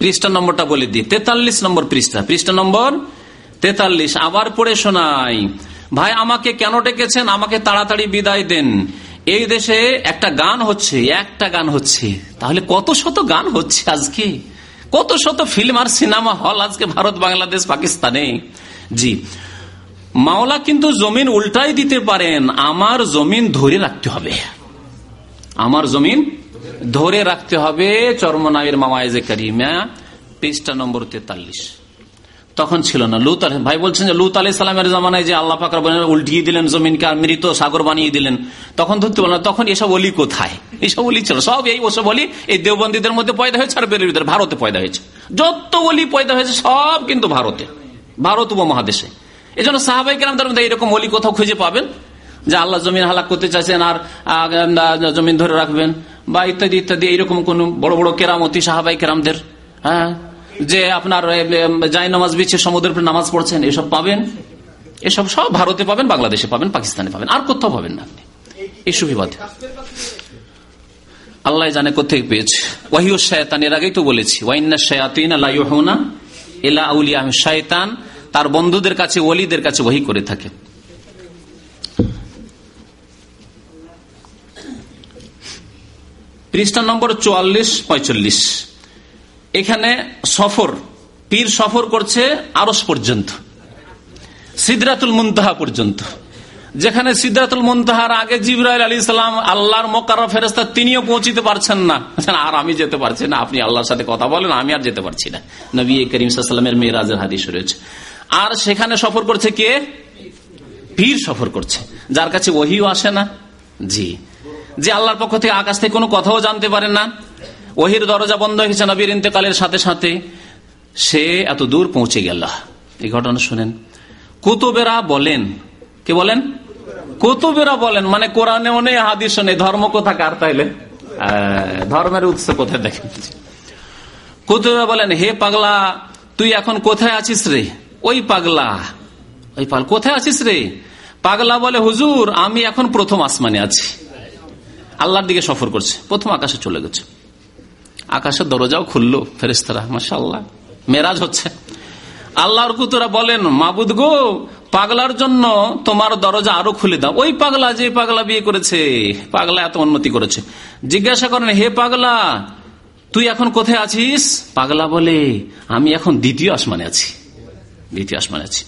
পৃষ্ঠা নম্বরটা বলে দিই। তেতাল্লিশ নম্বর পৃষ্ঠা। পৃষ্ঠা নম্বর তেতাল্লিশ, আবার পড়ে শোনাই। ভাই, আমাকে কেন ডেকেছেন? আমাকে তাড়াতাড়ি বিদায় দেন। এই দেশে একটা গান হচ্ছে, একটা গান হচ্ছে। তাহলে কত শত গান হচ্ছে আজকে? কত শত ফিল্ম আর সিনেমা হল আজকে ভারত, বাংলাদেশ, পাকিস্তানে? জি। মাওলা কিন্তু জমিন উল্টাই দিতে পারেন, আমার জমিন ধরে রাখতে হবে। আমার জমিন ধরে রাখতে হবে, চর্মনায়ের মামায়েজে কারিমা, পৃষ্ঠা নম্বর তেতাল্লিশ। তখন ছিল না। লুত ভাই বলছেন যে, লুত আলি সালামের জামানায় যে আল্লাহ পাকর উল্টিয়ে দিলেন, জমিনকে আর মৃত সাগর বানিয়ে দিলেন। তখন ধরতে পারল না, তখন এসব অলি কোথায়? এসব অলি ছিল। সব এই ওসব অলি এই দেওবন্দীদের মধ্যে পয়দা হয়েছে আর বেরের ভারতে পয়দা হয়েছে। যত অলি পয়দা হয়েছে, সব কিন্তু ভারতে। ভারত উপমহাদেশে। এই জন্য সাহাবাই কেরাম এইরকম অলি কোথাও খুঁজে পাবেন? যে আল্লাহ জমিন হালাক করতে চাইছেন আর জমিন ধরে রাখবেন বা ইত্যাদি ইত্যাদি এইরকম কোন বড় বড় কেরামতি সাহাবাই কেরামদের। হ্যাঁ? যে আপনার জাই নামাজ বিচ্ছে সমুদ্রের উপরে নামাজ পড়ছেন, এসব পাবেন? এসব সব ভারতে পাবেন, বাংলাদেশে পাবেন, পাকিস্তানে পাবেন, আর কোথাও পাবেন না আপনি। এই সুবিবাদ আল্লাহ জানে কোথেকে পেয়েছে। ওয়াহিউ শায়তান, এর আগেই তো বলেছি ওয়াইন্না শায়াতিন আল্লাহ এলা আউলিয়া শায়তান, তার বন্ধুদের কাছে, ওলিদের কাছে ওহি করে থাকে। পৃষ্ঠা নম্বর চুয়াল্লিশ, পঁয়তাল্লিশ। এখানে সফর, পীর সফর করছে আরস পর্যন্ত সিদ্ধাতুল মুন্তাহা পর্যন্ত। যেখানে সিদ্ধাতুল মুন্তাহার আগে জিব্রাইল আলী ইসলাম আল্লাহর মোকার ফেরস্তা তিনিও পৌঁছিতে পারছেন না। আর আমি যেতে পারছি না, আপনি আল্লাহর সাথে কথা বলেন, আমি আর যেতে পারছি না। নবী করিম সাল্লামের মেয়েরাজের হাদিস রয়েছে। আর সেখানে সফর করছে কে? পীর সফর করছে, যার কাছে ওহিও আসে না। জি। যে আল্লাহর পক্ষ থেকে আকাশ থেকে কোনো কথাও জানতে পারেন না। ওহির দরজা বন্ধ হয়ে গেছে নবীর ইন্তেকালের সাথে সাথে। সে এত দূর পৌঁছে গেল। এই ঘটনা শুনেন। কুতুবেরা বলেন, কে বলেন? কুতুবেরা বলেন মানে কোরআনেও নেই হাদিস নেই, ধর্ম কোথা কার তাইলে ধর্মের উৎস কোথায় দেখেন? কুতুবেরা বলেন, হে পাগলা, তুই এখন কোথায় আছিস রে? ওই পাগলা। ওই পাগল, কোথায় আছিস রে? পাগলা বলে, হুজুর, আমি এখন প্রথম আসমানে আছি। আল্লাহর দিকে সফর করছে, প্রথম আকাশে চলে গেছে। আকাশের দরজাও খুললো ফেরেস্তারা মাসা আল্লাহ মেরাজ হচ্ছে। আল্লাহর কুতুরা বলেন, মাবুদ গো, পাগলার জন্য তোমার দরজা আরও খুলে দাও। ওই পাগলা যে পাগলা বিয়ে করেছে, পাগলা এত উন্নতি করেছে। জিজ্ঞাসা করেন, হে পাগলা, তুই এখন কোথায় আছিস? পাগলা বলে, আমি এখন দ্বিতীয় আসমানে আছি। দ্বিতীয় আসমানে আছি।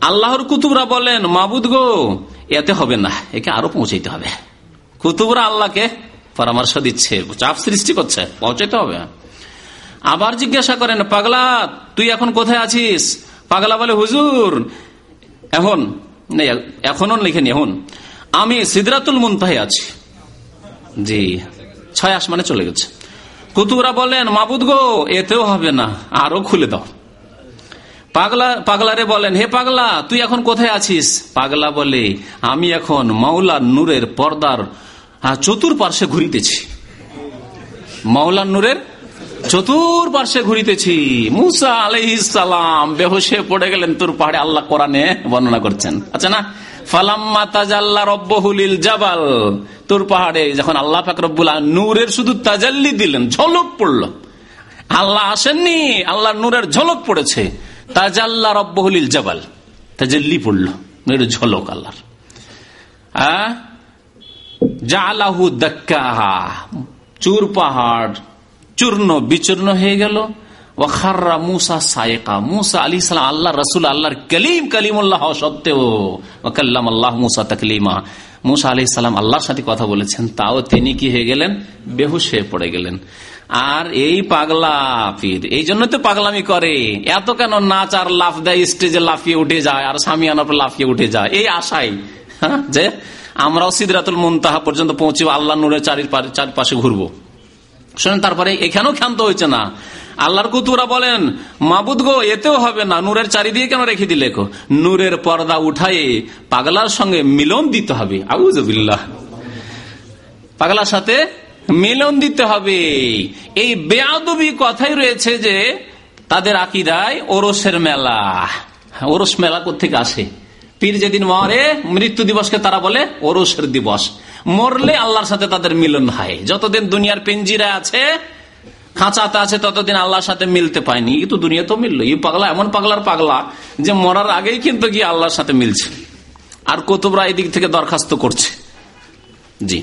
আল্লাহর কুতুবরা বলেন, মাবুদ গো, এতে হবে না, একে আরও পৌঁছাইতে হবে। কুতুবরা আল্লাহকে পরামর্শ দিচ্ছে। চাপ সৃষ্টি করছে। পৌঁছাইতে হবে। আবার জিজ্ঞাসা করেন, পাগলা, তুই এখন কোথায় আছিস? পাগলা বলে, হুজুর, এখন এখনও লিখেনি, এখন। আমি সিদরাতুল মুনতাহে আছি। জি, ছয় আসমানে চলে গেছে। কুতুরা বলেন, মাবুদ গো, এতেও হবে না আরও খুলে দাও। পাগলা, পাগলারে বলেন, হে পাগলা, তুই এখন কোথায় আছিস? পাগলা বলে, আমি এখন মাওলা নূরের পর্দার চতুর্পার্শ্বে ঘুরিতেছি। মাওলা নূরের চতুর্পার্শ্বে ঘুরিতেছি। মুসা আলহিসাম বেহসে পড়ে গেলেন তোর পাহাড়ে, আল্লাহ কোরআনে বর্ণনা করছেন। আচ্ছা না, ফালাম্মা জাবাল, তোর পাহাড়ে যখন আল্লাহ নূরের শুধু তাজাল্লি দিলেন, ঝলক পড়ল। আল্লাহ আসেননি, আল্লাহ নূরের ঝলক পড়েছে। জাবাল পড়ল ঝলক চুর পাহাড় চূর্ণ বিচূর্ণ হয়ে গেল। আল্লাহ রসুল আল্লাহ মুসা আল্লাহর সাথে কথা বলেছেন তাও তিনি কি হয়ে গেলেন? পড়ে গেলেন। আর এই পাগলা পীর এই জন্য তো পাগলামি করে। এত কেন নাচ আর লাফ দেয় স্টেজে লাফিয়ে উঠে যায় আর স্বামী আনার লাফিয়ে উঠে যায়? এই আশাই হ্যাঁ, যে আমরাও সিদরাতুল মুনতাহা পর্যন্ত পৌঁছে আল্লাহ নূরের চারির চারিপাশে ঘুরবো। শোনেন, তারপরে এখানেও ক্ষান্ত হয়েছে না। আল্লাহর কুতুরা বলেন, মাবুদ গো, এতেও হবে না। নূরের চারিদিকে কেন রেখে দিলে নূরের পর্দা উঠায়ে পাগলার সঙ্গে মিলন দিতে হবে। আউজবিল্লাহ পাগলার সাথে মিলন দিতে হবে। এই বেয়াদবি কথাই রয়েছে যে, তাদের আকিদায় ওরসের মেলা। ওরস মেলা কোথেকে আসে? পীর যেদিন মরে, মৃত্যু দিবসকে তারা বলে ওরসের দিবস। মরলে আল্লাহর সাথে তাদের মিলন হয়। যতদিন দুনিয়ার পেঞ্জিরা আছে, খাঁচাতে আছে, ততদিন আল্লাহর সাথে মিলতে পায়নি। কিন্তু দুনিয়া তো মিললো। এই পাগলা, এমন পাগলার পাগলা যে মরার আগেই কিন্তু গিয়ে আল্লাহর সাথে মিলছে। আর কতবরা এদিক থেকে দরখাস্ত করছে। জি।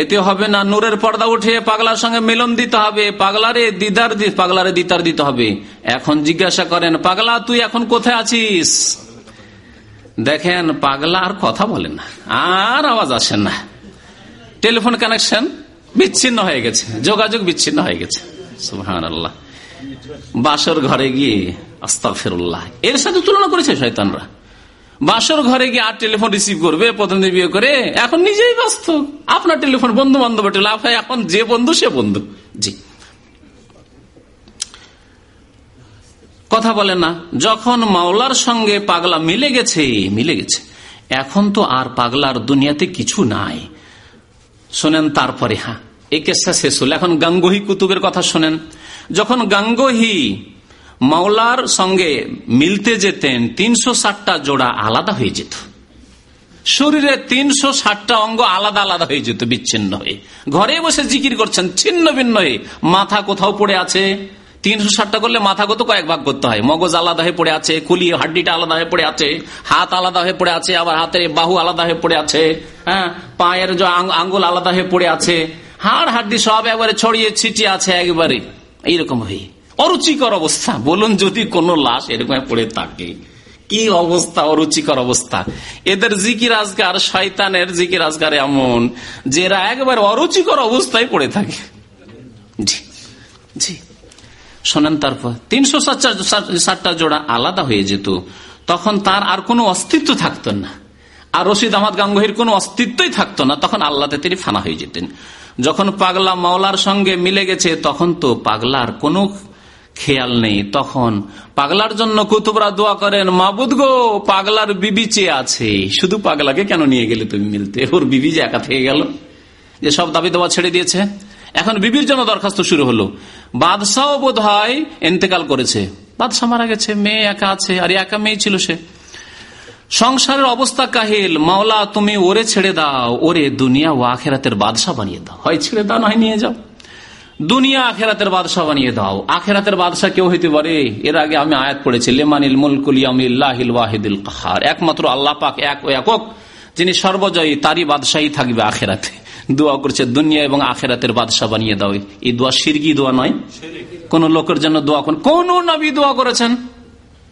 এতে হবে না নূরের পর্দা উঠে পাগলার সঙ্গে মিলন দিতে হবে। পাগলারে দিদার পাগলারে দিতার দিতে হবে। এখন জিজ্ঞাসা করেন, পাগলা, তুই এখন কোথায় আছিস? দেখেন, পাগলা আর কথা বলে না, আর আওয়াজ আসেন না। টেলিফোন কানেকশন বিচ্ছিন্ন হয়ে গেছে, যোগাযোগ বিচ্ছিন্ন হয়ে গেছে। বাসর ঘরে গিয়ে আস্তাফেরুল্লাহ এর সাথে তুলনা করেছে শয়তানরা। বাসর ঘরে গিয়ে আর টেলিফোন রিসিভ করবে, প্রথম দিন বিয়ে করে, এখন নিজেই ব্যস্ত। আপনার টেলিফোন বন্ধু বান্ধব লাভ হয়, এখন যে বন্ধু, সে বন্ধু। জি। কথা বলে না, যখন মাওলার সঙ্গে পাগলা মিলে গেছে মিলে গেছে। এখন তো আর পাগলার দুনিয়াতে কিছু নাই। শোনেন তারপরে হ্যাঁ এই কেসটা শেষ হল। এখন গাঙ্গহি কুতুবের কথা শোনেন। যখন গাঙ্গহি মাওলার সঙ্গে মিলতে যেতেন তিনশো ষাটটা জোড়া আলাদা হয়ে যেত। শরীরে তিনশো ষাটটা অঙ্গ আলাদা আলাদা হয়ে যেত, বিচ্ছিন্ন হয়ে। ঘরে বসে জিকির করছেন, ছিন্ন ভিন্ন হয়ে। মাথা কোথাও পড়ে আছে, তিনশো ষাটটা করলে মাথা কত কয়েক ভাগ করতে হয়। মগজ আলাদা হয়ে পড়ে আছে, কুলি, হাড্ডিটা আলাদা হয়ে পড়ে আছে, হাত আলাদা হয়ে পড়ে আছে, আবার হাতের বাহু আলাদা হয়ে পড়ে আছে হ্যাঁ? পায়ের আঙ্গুল আলাদা হয়ে পড়ে আছে, হাড় হাড্ডি সব একবারে ছড়িয়ে ছিটিয়ে আছে একবারে। এইরকম হয়ে। অরুচিকর অবস্থা। বলুন যদি কোন লাশ এরকম পড়ে থাকে। কি অবস্থা, অরুচিকর অবস্থা? এদের জিকির আজগার, শয়তানের জিকির আজগার এমন যে এরা একবার অরুচিকর অবস্থায় পড়ে থাকে। জি জি। শোনেন তারপর, তিনশো ষাটটা জোড়া আলাদা হয়ে যেত। তখন তার আর কোনো অস্তিত্ব থাকতো না। আর রশিদ আহমদ গাঙ্গহির কোনো অস্তিত্বই থাকতো না। তখন আল্লাহতে তিনি ফানা হয়ে যেতেন। যখন পাগলা মাওলার সঙ্গে মিলে গেছে, তখন তো পাগলার কোনো খেয়াল নেই। তখন পাগলার জন্য কুতুবরা দোয়া করেন, মাবুদ গো, পাগলার বিবি চেয়ে আছে। শুধু পাগলাকে কেন নিয়ে গেলে তুমি মিলতে? ওর বিবি যে একা থেকে গেল। যে সব দাবি দেওয়া ছেড়ে দিয়েছে। এখন বিবির জন্য দরখাস্ত শুরু হলো। বাদশাহ বোধ হয় এতেকাল করেছে। বাদশাহ মারা গেছে, মেয়ে একা আছে, আর একা মেয়ে ছিল সে। সংসারের অবস্থা কাহিল। মাওলা, তুমি ওরে ছেড়ে দাও, ওরে দুনিয়া ও আখেরাতের বাদশাহ বানিয়ে দাও। হয় ছেড়ে দাও, নয় নিয়ে যাও। দুনিয়া আখেরাতের বাদশাহ বানিয়ে দাও। আখেরাতের বাদশাহ কেউ হইতে পারে? এর আগে আমি আয়াত পড়েছি লেমানিল মুলকুলিয়ামিল্লাহিল ওয়াহিদুল কাহার। একমাত্র আল্লাহ পাক এক ও একক যিনি সর্বজয়ী তারই বাদশাহী থাকবে আখেরাতে। দোয়া করছে দুনিয়া এবং আখেরাতের বাদশাহ বানিয়ে দাও। এই দোয়া সিরগি দোয়া নয়। কোন লোকের জন্য দোয়া কোন নবী দোয়া করেছেন?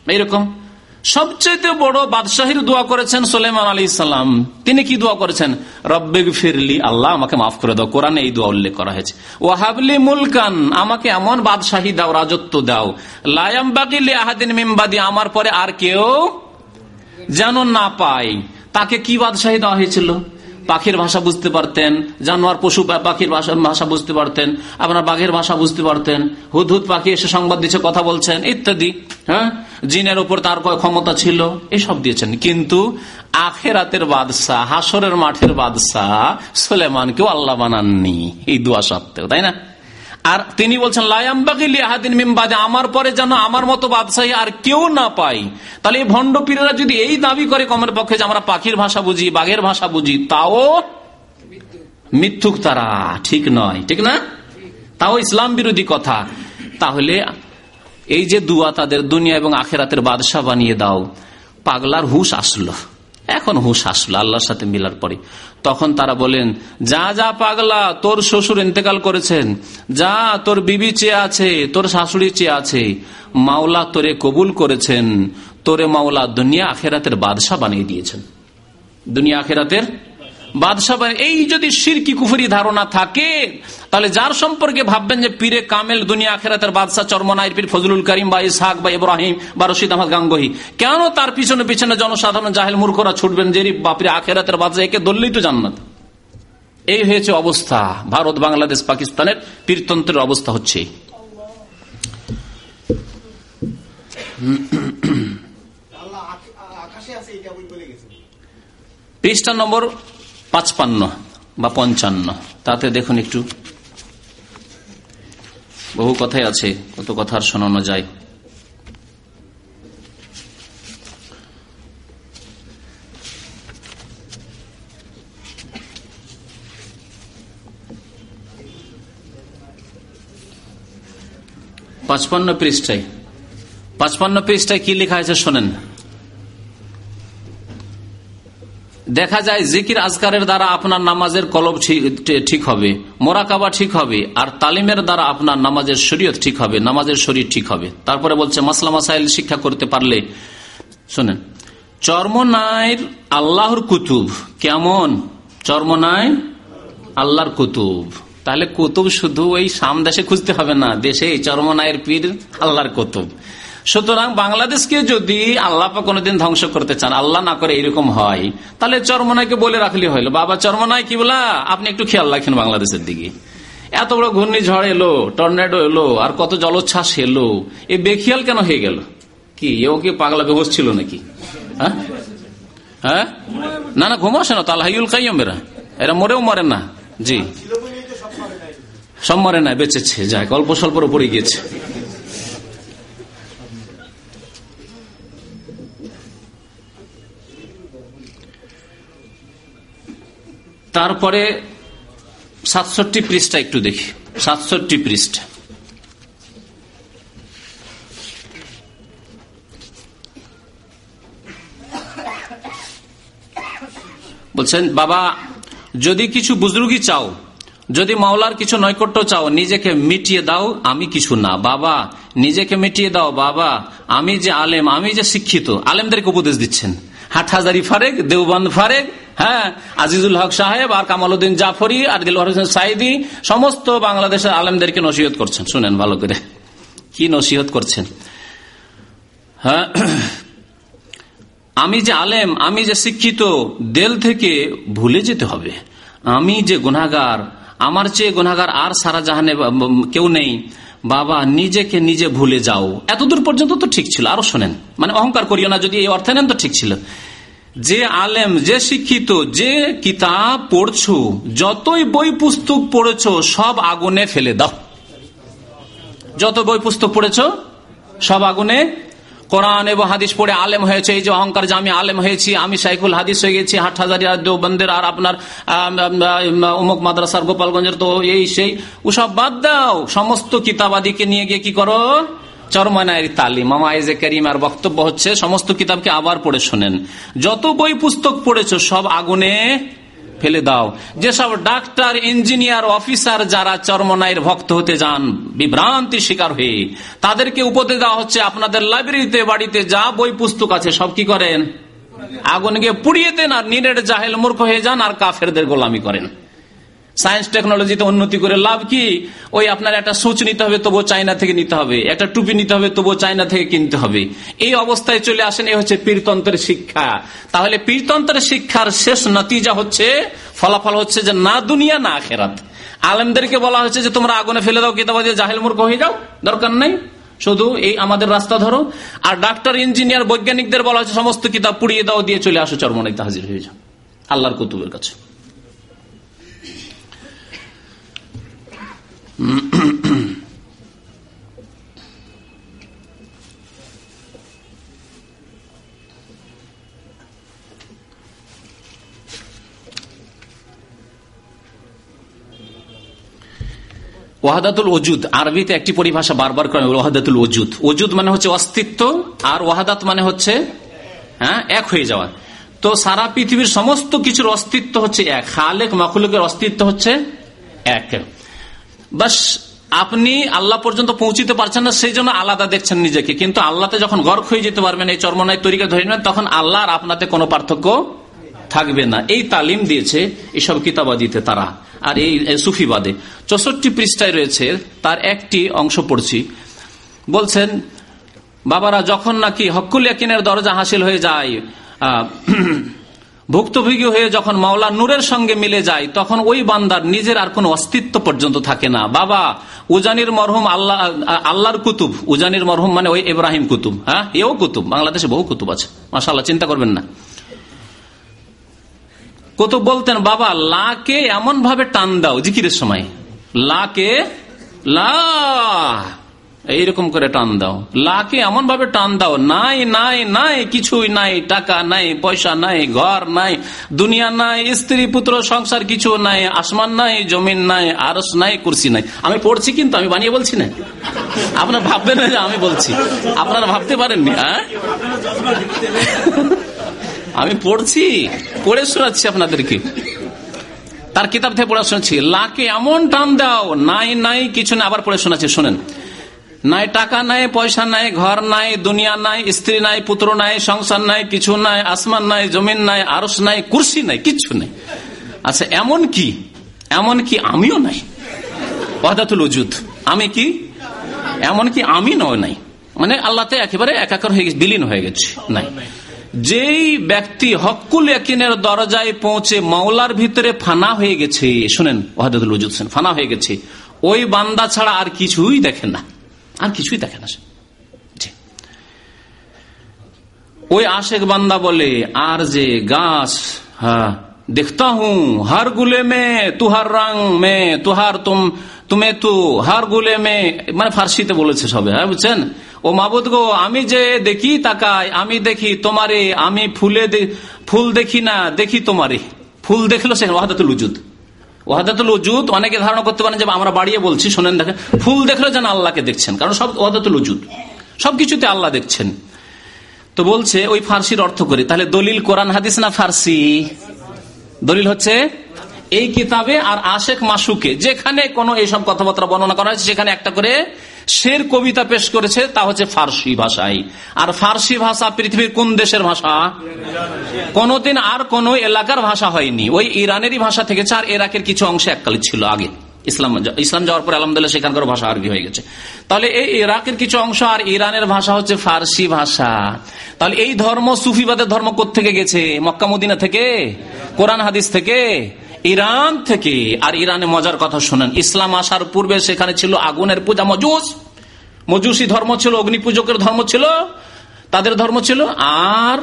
এইরকম? সবচেয়ে বড় বাদশাহীর দোয়া করেছেন সোলেমান আলী ইসলাম তিনি কি দোয়া করেছেন? রব্বেগ ফিরলি আল্লাহ, আমাকে মাফ করে দাও। কোরআনে এই দোয়া উল্লেখ করা হয়েছে। ওয়াহাবলি মুলকান, আমাকে এমন বাদশাহী দাও, রাজত্ব দাও। লায়াম বাকিলি আহাদিন মিমবাদি আমার পরে আর কেউ যেন না পায়। তাকে কি বাদশাহী দেওয়া হয়েছিল? পাখির ভাষা বুঝতে পারতেন, জানোয়ার পশু পাখির ভাষা বুঝতে পারতেন, আপনার বাঘের ভাষা বুঝতে পারতেন হুদ হুদ পাখি এসে সংবাদ দিচ্ছে, কথা বলছেন, ইত্যাদি হ্যাঁ? জিনের উপর তার ক্ষমতা ছিল? এসব দিয়েছেন। কিন্তু আখেরাতের বাদশাহ হাসরের মাঠের বাদশাহ সোলেমানকেও আল্লাহ বানাননি। এই দুয়া সত্ত্বেও, তাই না? আর তিনি বলছেন লায়াম্বাকিলিয়াহাদিন মিমবাদে আমার পরে যেন আমার মতো বাদশাহী আর কেউ না পাই। তাহলে এই ভণ্ড পীরেরা যদি এই দাবি করে কমের পক্ষে যে আমরা পাখির ভাষা বুঝি, বাঘের ভাষা বুঝি, তাও মিথ্যুক তারা। ঠিক নয়, ঠিক না? তাও ইসলাম বিরোধী কথা। তাহলে এই যে দুয়া তাদের দুনিয়া এবং আখেরাতের বাদশাহ বানিয়ে দাও, পাগলার হুশ আসলো। এখন হুশ আসলো আল্লাহর সাথে মিলার পরে। তখন তারা বলেন, যা যা পাগলা, তোর শ্বশুর ইন্তেকাল করেছেন। যা, তোর বিবি চেয়ে আছে, তোর শাশুড়ি চেয়ে আছে। মাওলা তোরে কবুল করেছেন। তোরে মাওলা দুনিয়া আখেরাতের বাদশাহ বানিয়ে দিয়েছেন। দুনিয়া আখেরাতের বাদশাহ এই যদি সিরকি কুফুরি ধারণা থাকে তাহলে যার সম্পর্কে ভাববেন যে পীরে কামেল দুনিয়া আখেরাতের বাদশাহ চর্মনাইর পীর ফজলুল করিম বা ইসাক বা ইব্রাহিম বা রশিদ আহমদ গাঙ্গহি কেন তার পিছনে পিছনে জনসাধারণ জাহেল মূর্খরা ছুটবেন যে বাপরে আখেরাতের বাদশাহ একে ধরলেই তো জান্নাত? এই হয়েছে অবস্থা ভারত বাংলাদেশ পাকিস্তানের পীরতন্ত্রের অবস্থা হচ্ছে। পৃষ্ঠা নম্বর পাঁচপান্ন বা পঞ্চান্ন। তাতে দেখুন একটু। বহু কথাই আছে, কত কথা আর শোনানো যায়। পাঁচপান্ন পৃষ্ঠায়। পাঁচপান্ন পৃষ্ঠায় কি লেখা আছে শোনেন। দেখা যায় জিকির আজকারের দ্বারা আপনার নামাজের কলব ঠিক হবে, মোরাকাবা ঠিক হবে, আর তালিমের দ্বারা আপনার নামাজের শরীয়ত ঠিক হবে, নামাজের শরীর ঠিক হবে। তারপরে বলছে, মাসলা মাসাইল শিক্ষা করতে পারলে, শোনেন চর্মনায়ের আল্লাহর কুতুব, কেমন? চর্মনায় আল্লাহর কুতুব। তাহলে কুতুব শুধু ওই সামদেশে খুঁজতে হবে না, দেশে চর্মনায়ের পীর আল্লাহর কুতুব। সুতরাং বাংলাদেশকে যদি আল্লাহ কোনোদিন ধ্বংস করতে চান, আল্লাহ না করে এরকম হয়, তাহলে চরমনাইকে বলে রাখলে হইল বাবা চরমনাই কি বলা? আপনি একটু খেয়াল রাখেন বাংলাদেশের দিকে। এত বড় ঘূর্ণিঝড় এলো, টর্নেডো এলো, আর কত জলোচ্ছ্বাস এলো। এ বেখিয়াল কেন হয়ে গেল? কি, এও কি পাগলা বেহস ছিল নাকি? হ্যাঁ? হ্যাঁ? না না, ঘুমাসে না তালহাইউল কাইম এরা। এরা মরেও মরে না। জি। সব মরে না বেঁচেছে। যাক, অল্প স্বল্পর উপরে গিয়েছে। তারপরে সাতষট্টি পৃষ্ঠা একটু দেখি। সাতষট্টি পৃষ্ঠা। বলছেন, বাবা, যদি কিছু বুজরুগি চাও, যদি মাওলার কিছু নৈকট্য চাও, নিজেকে মিটিয়ে দাও, আমি কিছু না। বাবা, নিজেকে মিটিয়ে দাও, বাবা, আমি যে আলেম, আমি যে শিক্ষিত, আলেমদেরকে উপদেশ দিচ্ছেন। হাটহাজারি ফারেক দেওবান ফারেক হ্যাঁ আজিজুল হক সাহেব আর কামাল উদ্দিন জাফরি আর দিলওয়ার সাইদি, সমস্ত বাংলাদেশের আলেমদেরকে নসিহত করছেন। শুনেন ভালো করে। কি নসিহত করছেন? হ্যাঁ আমি যে আলেম, আমি যে শিক্ষিত, দেল থেকে ভুলে যেতে হবে। আমি যে গুনাগার আমার চেয়ে গুনাগার আর সারা জাহানে কেউ নেই। বাবা, নিজেকে নিজে ভুলে যাও। এতদূর পর্যন্ত তো ঠিক ছিল, আরও শোনেন। মানে অহংকার করিও না, যদি এই অর্থে নেন তো ঠিক ছিল। যে আলেম, যে শিক্ষিত, যে কিতাব পড়ছো, যতই বই পুস্তক পড়েছ, সব আগুনে ফেলে দাও। যত বই পুস্তক পড়েছ, সব আগুনে কোরআন এবং হাদিস পড়ে আলেম হয়েছে, এই যে অহংকার যে আমি আলেম হয়েছি, আমি সাইকুল হাদিস হয়ে গেছি হাট হাজারি দেওবন্দের আর আপনার অমুক মাদ্রাসার গোপালগঞ্জের তো এই সেই, ওসব বাদ দাও। সমস্ত কিতাবাদিকে নিয়ে গিয়ে কি করো? চরমানায়ের তালিম। মামা এজে করিমার বক্তব্য হচ্ছে, সমস্ত কিতাবকে আবার পড়ে শোনেন। যত বই পুস্তক পড়েছ, সব আগুনে ফেলে দাও। যেসব ডাক্তার, ইঞ্জিনিয়ার, অফিসার যারা চরমনাইয়ের ভক্ত হতে যান বিভ্রান্তি শিকার হয়ে, তাদেরকে উপদেশ দেওয়া হচ্ছে, আপনাদের লাইব্রেরিতে, বাড়িতে যা বই পুস্তক আছে, সব কি করেন? আগুনকে পুড়িয়ে দেন আর নিরের জাহেল মূর্খ হয়ে যান আর কাফেরদের গোলামি করেন। সায়েন্স টেকনোলজিতে উন্নতি করে লাভ কি? ওই আপনার একটা সুচ নিতে হবে, তবুও চাইনা থেকে নিতে হবে। একটা টুপি নিতে হবে, তবুও চাইনা থেকে কিনতে হবে। এই অবস্থায় চলে আসেন, এই হচ্ছে পীরতন্ত্রের শিক্ষা। তাহলে পীরতন্ত্রের শিক্ষার শেষ নতিজা হচ্ছে, ফলাফল হচ্ছে যে না দুনিয়া, না আখেরাত। আলেমদেরকে বলা হচ্ছে যে, তোমরা আগুনে ফেলে দাও, কিতাব জাহেল মূর্খ হয়ে যাও, দরকার নেই। শুধু এই আমাদের রাস্তা ধরো। আর ডাক্তার, ইঞ্জিনিয়ার, বৈজ্ঞানিকদের বলা হচ্ছে, সমস্ত কিতাব পুড়িয়ে দাও, দিয়ে চলে আসো, চরমনাইতে হাজির হয়ে যাও। আল্লাহর কুতুবের কাছে। ওয়াহাদাতুল ওজুদ, আরবিতে একটি পরিভাষা বারবার করেন ওয়াহাদাতুল ওজুদ। ওজুদ মানে হচ্ছে অস্তিত্ব, আর ওয়াহাদাত মানে হচ্ছে হ্যাঁ এক হয়ে যাওয়া। তো সারা পৃথিবীর সমস্ত কিছুর অস্তিত্ব হচ্ছে এক, খালেক, মখলুকের অস্তিত্ব হচ্ছে এক। বাস আপনি আল্লাহ পর্যন্ত পৌঁছিতে পারছেন না সেই জন্য আলাদা দেখছেন নিজেকে। কিন্তু আল্লাহতে যখন গর্ক হয়ে যেতে পারবেন, এই চর্মনায় তরিকা ধরে নেবেন, তখন আল্লাহ আর আপনাতে কোনো পার্থক্য থাকবে না। এই তালিম দিয়েছে এইসব কিতাবাদিতে তারা, আর এই সুফিবাদে। চৌষট্টি পৃষ্ঠায় রয়েছে, তার একটি অংশ পড়ছি। বলছেন, বাবারা, যখন নাকি হকুল ইয়াকিনের দরজা হাসিল হয়ে যায় ভুক্তভোগী হয়ে যখন মাওলা নূরের সঙ্গে মিলে যায়, তখন ওই বান্দার নিজের আর কোন অস্তিত্ব পর্যন্ত থাকে না। বাবা, উজানির মরহুম আল্লাহ, আল্লাহর কুতুব। উজানির মরহুম মানে ওই ইব্রাহিম কুতুব হ্যাঁ? এও কুতুব। বাংলাদেশে বহু কুতুব আছে। মাসাল্লাহ চিন্তা করবেন না। কুতুব বলতেন, বাবা, লাকে এমন ভাবে টান দাও জিকিরের সময়। লাকে লা এইরকম করে টান দাও। লাকে এমন ভাবে টান দাও, নাই নাই নাই, কিছুই নাই, টাকা নাই, পয়সা নাই, ঘর নাই, দুনিয়া নাই, স্ত্রী, পুত্র, সংসার কিছু নাই, আসমান নাই, জমিন নাই আরস নাই, কুর্সি নাই। আমি পড়ছি কিন্তু, আমি বানিয়ে বলছি না? আপনার ভাববেন না যে আমি বলছি। আপনারা ভাবতে পারেননি হ্যাঁ আমি পড়ছি, পড়ে শোনাচ্ছি আপনাদেরকে। তার কিতাব থেকে পড়া শুনছি লাকে এমন টান দাও, নাই নাই, কিছু না আবার পড়ে শোনাচ্ছি, শোনেন। নাই টাকা নাই, পয়সা নাই, ঘর নাই, দুনিয়া নাই, স্ত্রী নাই, পুত্র নাই, সংসার নাই কিছু নাই, আসমান নাই, জমিন নাই আরস নাই, কুর্সি নাই, কিচ্ছু নাই। আচ্ছা এমন কি? এমন কি আমিও নাই? ওয়াদাতুল উজুদ আমি কি? এমন কি আমি নয় নাই? মানে আল্লাহতে একেবারে একাকার হয়ে গেছে, বিলীন হয়ে গেছে, নাই। যেই ব্যক্তি হকুল একিনের দরজায় পৌঁছে মাওলার ভিতরে ফানা হয়ে গেছে, শুনেন উজুদ ফানা হয়ে গেছে, ওই বান্দা ছাড়া আর কিছুই দেখেন না। আর কিছুই দেখে না ওই আশেক বান্দা বলে, আর যে গাছ হ্যাঁ দেখতা হুঁ, হার গুলে মে তুহার রং, মে তুহার তুম, তুমি তু, হার গুলে মে। মানে ফার্সিতে বলেছে সবে হ্যাঁ বুঝছেন? ও মাবুদ গো, আমি যে দেখি তাকাই, আমি দেখি তোমারে, আমি ফুলে ফুল দেখি না, দেখি তোমারে। ফুল দেখল সেখানে, ওয়াহাদাতুল ওয়াহাদাতুল উজুদ অনেকে ধারণা করতে পারেন যে আমরা বাড়িয়ে বলছি, শোনেন দেখেন। ফুল দেখলে যেন আল্লাহকে দেখছেন, কারণ সব ওয়াহাদাতুল উজুদ সবকিছুতে আল্লাহ দেখছেন। তো বলছে, ওই ফার্সির অর্থ করি। তাহলে দলিল কোরআন, হাদিস না ফার্সি? দলিল হচ্ছে, এই কিতাবে আর আশেক মাসুকে, যেখানে কোনো এইসব কথাবার্তা বর্ণনা করা হয়েছে, সেখানে একটা করে শের কবিতা পেশ করেছে, তা হচ্ছে ফার্সি ভাষায় আর ফার্সি ভাষা পৃথিবীর কোন দেশের ভাষা? কোনদিন আর কোন এলাকার ভাষা হয়নি। ওই ইরানেরই ভাষা থেকে আর এরাকের কিছু অংশে এককালে ছিল আগে। ইসলাম ইসলাম যাওয়ার পর আলহামদুল্লাহ সেখানকার ভাষা আরবি হয়ে গেছে। তাহলে এই ইরাকের কিছু অংশ আর ইরানের ভাষা হচ্ছে ফার্সি ভাষা। তাহলে এই ধর্ম সুফিবাদের ধর্ম থেকে গেছে? মক্কামুদিনা থেকে? কোরআন হাদিস থেকে? ইরান থেকে, আর ইরানে মজার কথা শোনেন, ইসলাম আসার পূর্বে সেখানে ছিল আগুনের পূজা, মজুস। মজুসি ধর্ম ছিল অগ্নি পূজকের ধর্ম ছিল, তাদের ধর্ম ছিল, আর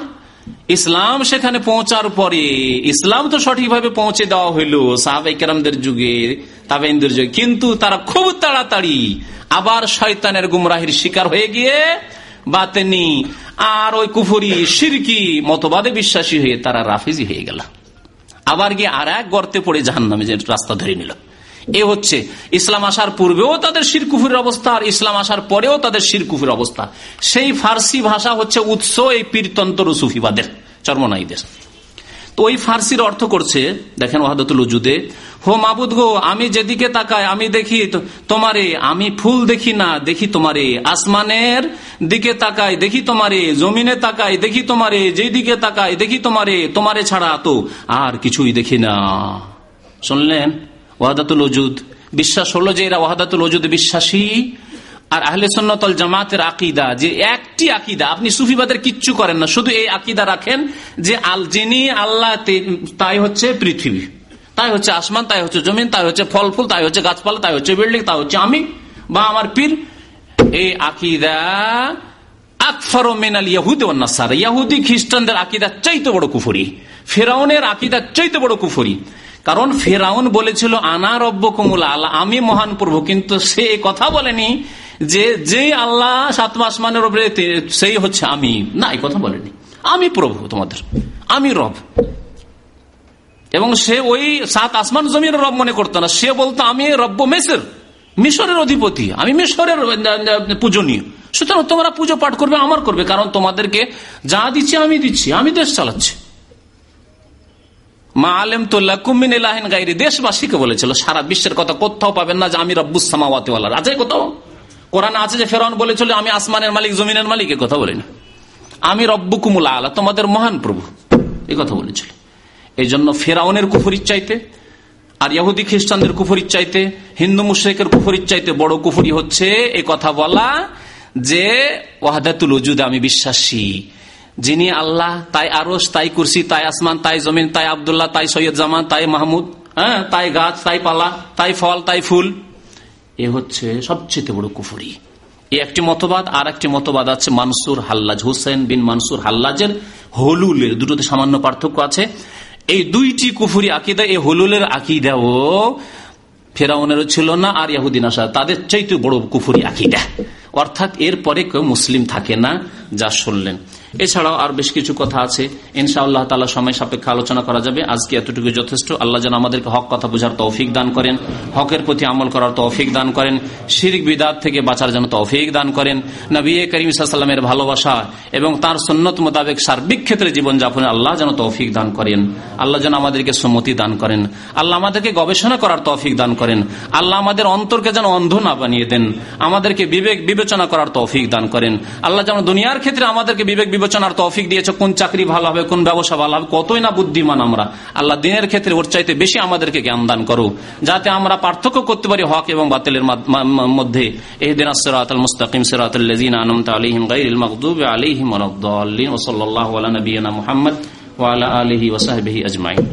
ইসলাম সেখানে পৌঁছার পরে, ইসলাম তো সঠিকভাবে পৌঁছে দেওয়া হইল সাহাবাইকেরামদের যুগে তাবেইনদের যুগে। কিন্তু তারা খুব তাড়াতাড়ি আবার শয়তানের গুমরাহির শিকার হয়ে গিয়ে বাতেনি, আর ওই কুফুরি, সিরকি, মতবাদে বিশ্বাসী হয়ে তারা রাফিজি হয়ে গেল। আবার গিয়ে আর এক গর্তে পড়ে জাহান নামে যে রাস্তা ধরে নিল। এ হচ্ছে ইসলাম আসার পূর্বেও তাদের শিরকুফুরের অবস্থা আর ইসলাম আসার পরেও তাদের শিরকুফুর অবস্থা। সেই ফার্সি ভাষা হচ্ছে উৎস এই পীরতন্ত্র সুফিবাদের চর্মনাইদের তো ওই ফার্সির অর্থ করছে, দেখেন ওহাদতুল উজুদে হো মাবুদ গো, আমি যেদিকে তাকাই, আমি দেখি তোমারে, আমি ফুল দেখি না, দেখি তোমারে আসমানের দিকে তাকাই, দেখি তোমারে জমিনে তাকাই, দেখি তোমারে যেদিকে তাকাই, দেখি তোমারে তোমারে ছাড়া তো আর কিছুই দেখি না। শুনলেন? ওয়াহাদাতুল ওজুদ বিশ্বাস হলো যে এরা ওয়াহাদাতুল ওজুদ বিশ্বাসী আর আহলে সন্ন্যতল জামাতের আকিদা, যে একটি আকিদা, আপনি সুফিবাদের কিচ্ছু করেন না, শুধু এই আকিদা রাখেন যে আল যিনি আল্লাহ তাই হচ্ছে পৃথিবী। তাই হচ্ছে আসমান, তাই হচ্ছে জমিন, তাই হচ্ছে ফল ফুল তাই হচ্ছে গাছপালা, তাই হচ্ছে বিল্ডিং, তাই হচ্ছে আমি বা আমার পীর। এই আকিদা ইয়াহুদ খ্রিস্টানদের আকিদা চাইতে বড় কুফুরি। ফেরাউনের আকিদা চাইতে বড় কুফুরি। কারণ ফেরাউন বলেছিল, আনা রব্য আমি মহান প্রভু, কিন্তু সে কথা বলেনি যে যে আল্লাহ সাতমা আসমানের উপরে সেই হচ্ছে আমি। না, এই কথা বলেনি। আমি প্রভু তোমাদের। আমি রব। এবং সে ওই সাত আসমান জমির রব মনে করতো না। সে বলতো, আমি রব্য মেসের। মিশরের অধিপতি। আমি মিশরের পূজনীয়। সুতরাং তোমরা পুজো পাঠ করবে, আমার করবে, কারণ তোমাদেরকে যা দিচ্ছি, আমি দিচ্ছি। আমি দেশ চালাচ্ছি। মা আলেম তোল্লা কুমিন এলাহিন গাইরি। দেশবাসীকে বলেছিল, সারা বিশ্বের কথা কোথাও পাবেন না যে আমি রব্বুস সামাওয়াতিওয়ালা আছে কোথাও? কোরআন আছে যে ফেরাউন বলেছিল, আমি আসমানের মালিক, জমিনের মালিক এ কথা বলিনি। আমি রব্বু কুমুলা আলা তোমাদের মহান প্রভু এই কথা বলেছিল। এই জন্য ফেরাউনের কুফরির চাইতে আর ইহুদি খ্রিস্টানদের কুফরির চাইতে হিন্দু মুশ্রেকের কুফরির চাইতে বড় কুফরি হচ্ছে এই কথা বলা যে, ওয়াহাদাতুল ওজুদ আমি বিশ্বাসী। যিনি আল্লাহ, তাই আরস তাই কুরসি, তাই আসমান, তাই জমিন, তাই আবদুল্লাহ, তাই সৈয়দ জামান, তাই মাহমুদ হ্যাঁ তাই গাছ, তাই পালা, তাই ফল, তাই ফুল। এ হচ্ছে সবচেয়ে বড় কুফরি। এই একটি মতবাদ, আর একটি মতবাদ আছে মানসুর হাল্লাজ হুসেন বিন মানসুর হাল্লাজের হলুলের। দুটোতে সামান্য পার্থক্য আছে। এই দুইটি কুফুরি আকিদা এই হলুলের আকিদাও ফেরাউনেরও ছিল না, আর ইয়াহুদ্দিন আসা তাদের চাইতে বড় কুফুরি আকিদা। অর্থাৎ এর পরে কেউ মুসলিম থাকে না, যা শুনলেন। এছাড়াও আর বেশ কিছু কথা আছে। ইনশা আল্লাহ তালা সময় সাপেক্ষে আলোচনা করা যাবে। আজকে এতটুকু যথেষ্ট। আল্লাহ যেন আমাদেরকে হক কথা বোঝার তৌফিক দান করেন, হকের প্রতি আমল করার তৌফিক দান করেন, শিরিক, বিদাত থেকে বাঁচার জন্য তৌফিক দান করেন। নবী করিম সাল্লামের ভালোবাসা এবং তার সন্ন্যত মোতাবেক সার্বিক ক্ষেত্রে জীবনযাপনে আল্লাহ যেন তৌফিক দান করেন। আল্লাহ যেন আমাদেরকে সম্মতি দান করেন। আল্লাহ আমাদেরকে গবেষণা করার তৌফিক দান করেন। আল্লাহ আমাদের অন্তরকে যেন অন্ধ না বানিয়ে দেন। আমাদেরকে বিবেক বিবেচনা করার তৌফিক দান করেন। আল্লাহ যেন দুনিয়ার ক্ষেত্রে আমাদেরকে বিবেক বিবেচনার তৌফিক দিয়েছে, কোন চাকরি ভালো হবে, কোন ব্যবসা ভালো হবে, কতই না বুদ্ধিমান আমরা। আল্লাহ দিনের ক্ষেত্রে ওর চাইতে বেশি আমাদেরকে জ্ঞান দান করো যাতে আমরা পার্থক্য করতে পারি হক এবং বাতিলের মধ্যে। এই দিন আসরাত মুস্তাকিম সিরাতুল্লাযিনা আনমতা আলাইহিম গায়রিল মাগদুবি আলাইহিম ওয়ালাদ-দাল্লিন ওয়া সাল্লাল্লাহু আলা নাবিয়িনা মুহাম্মদ ওয়া আলা আলিহি ওয়া সাহবিহি আজমাইন।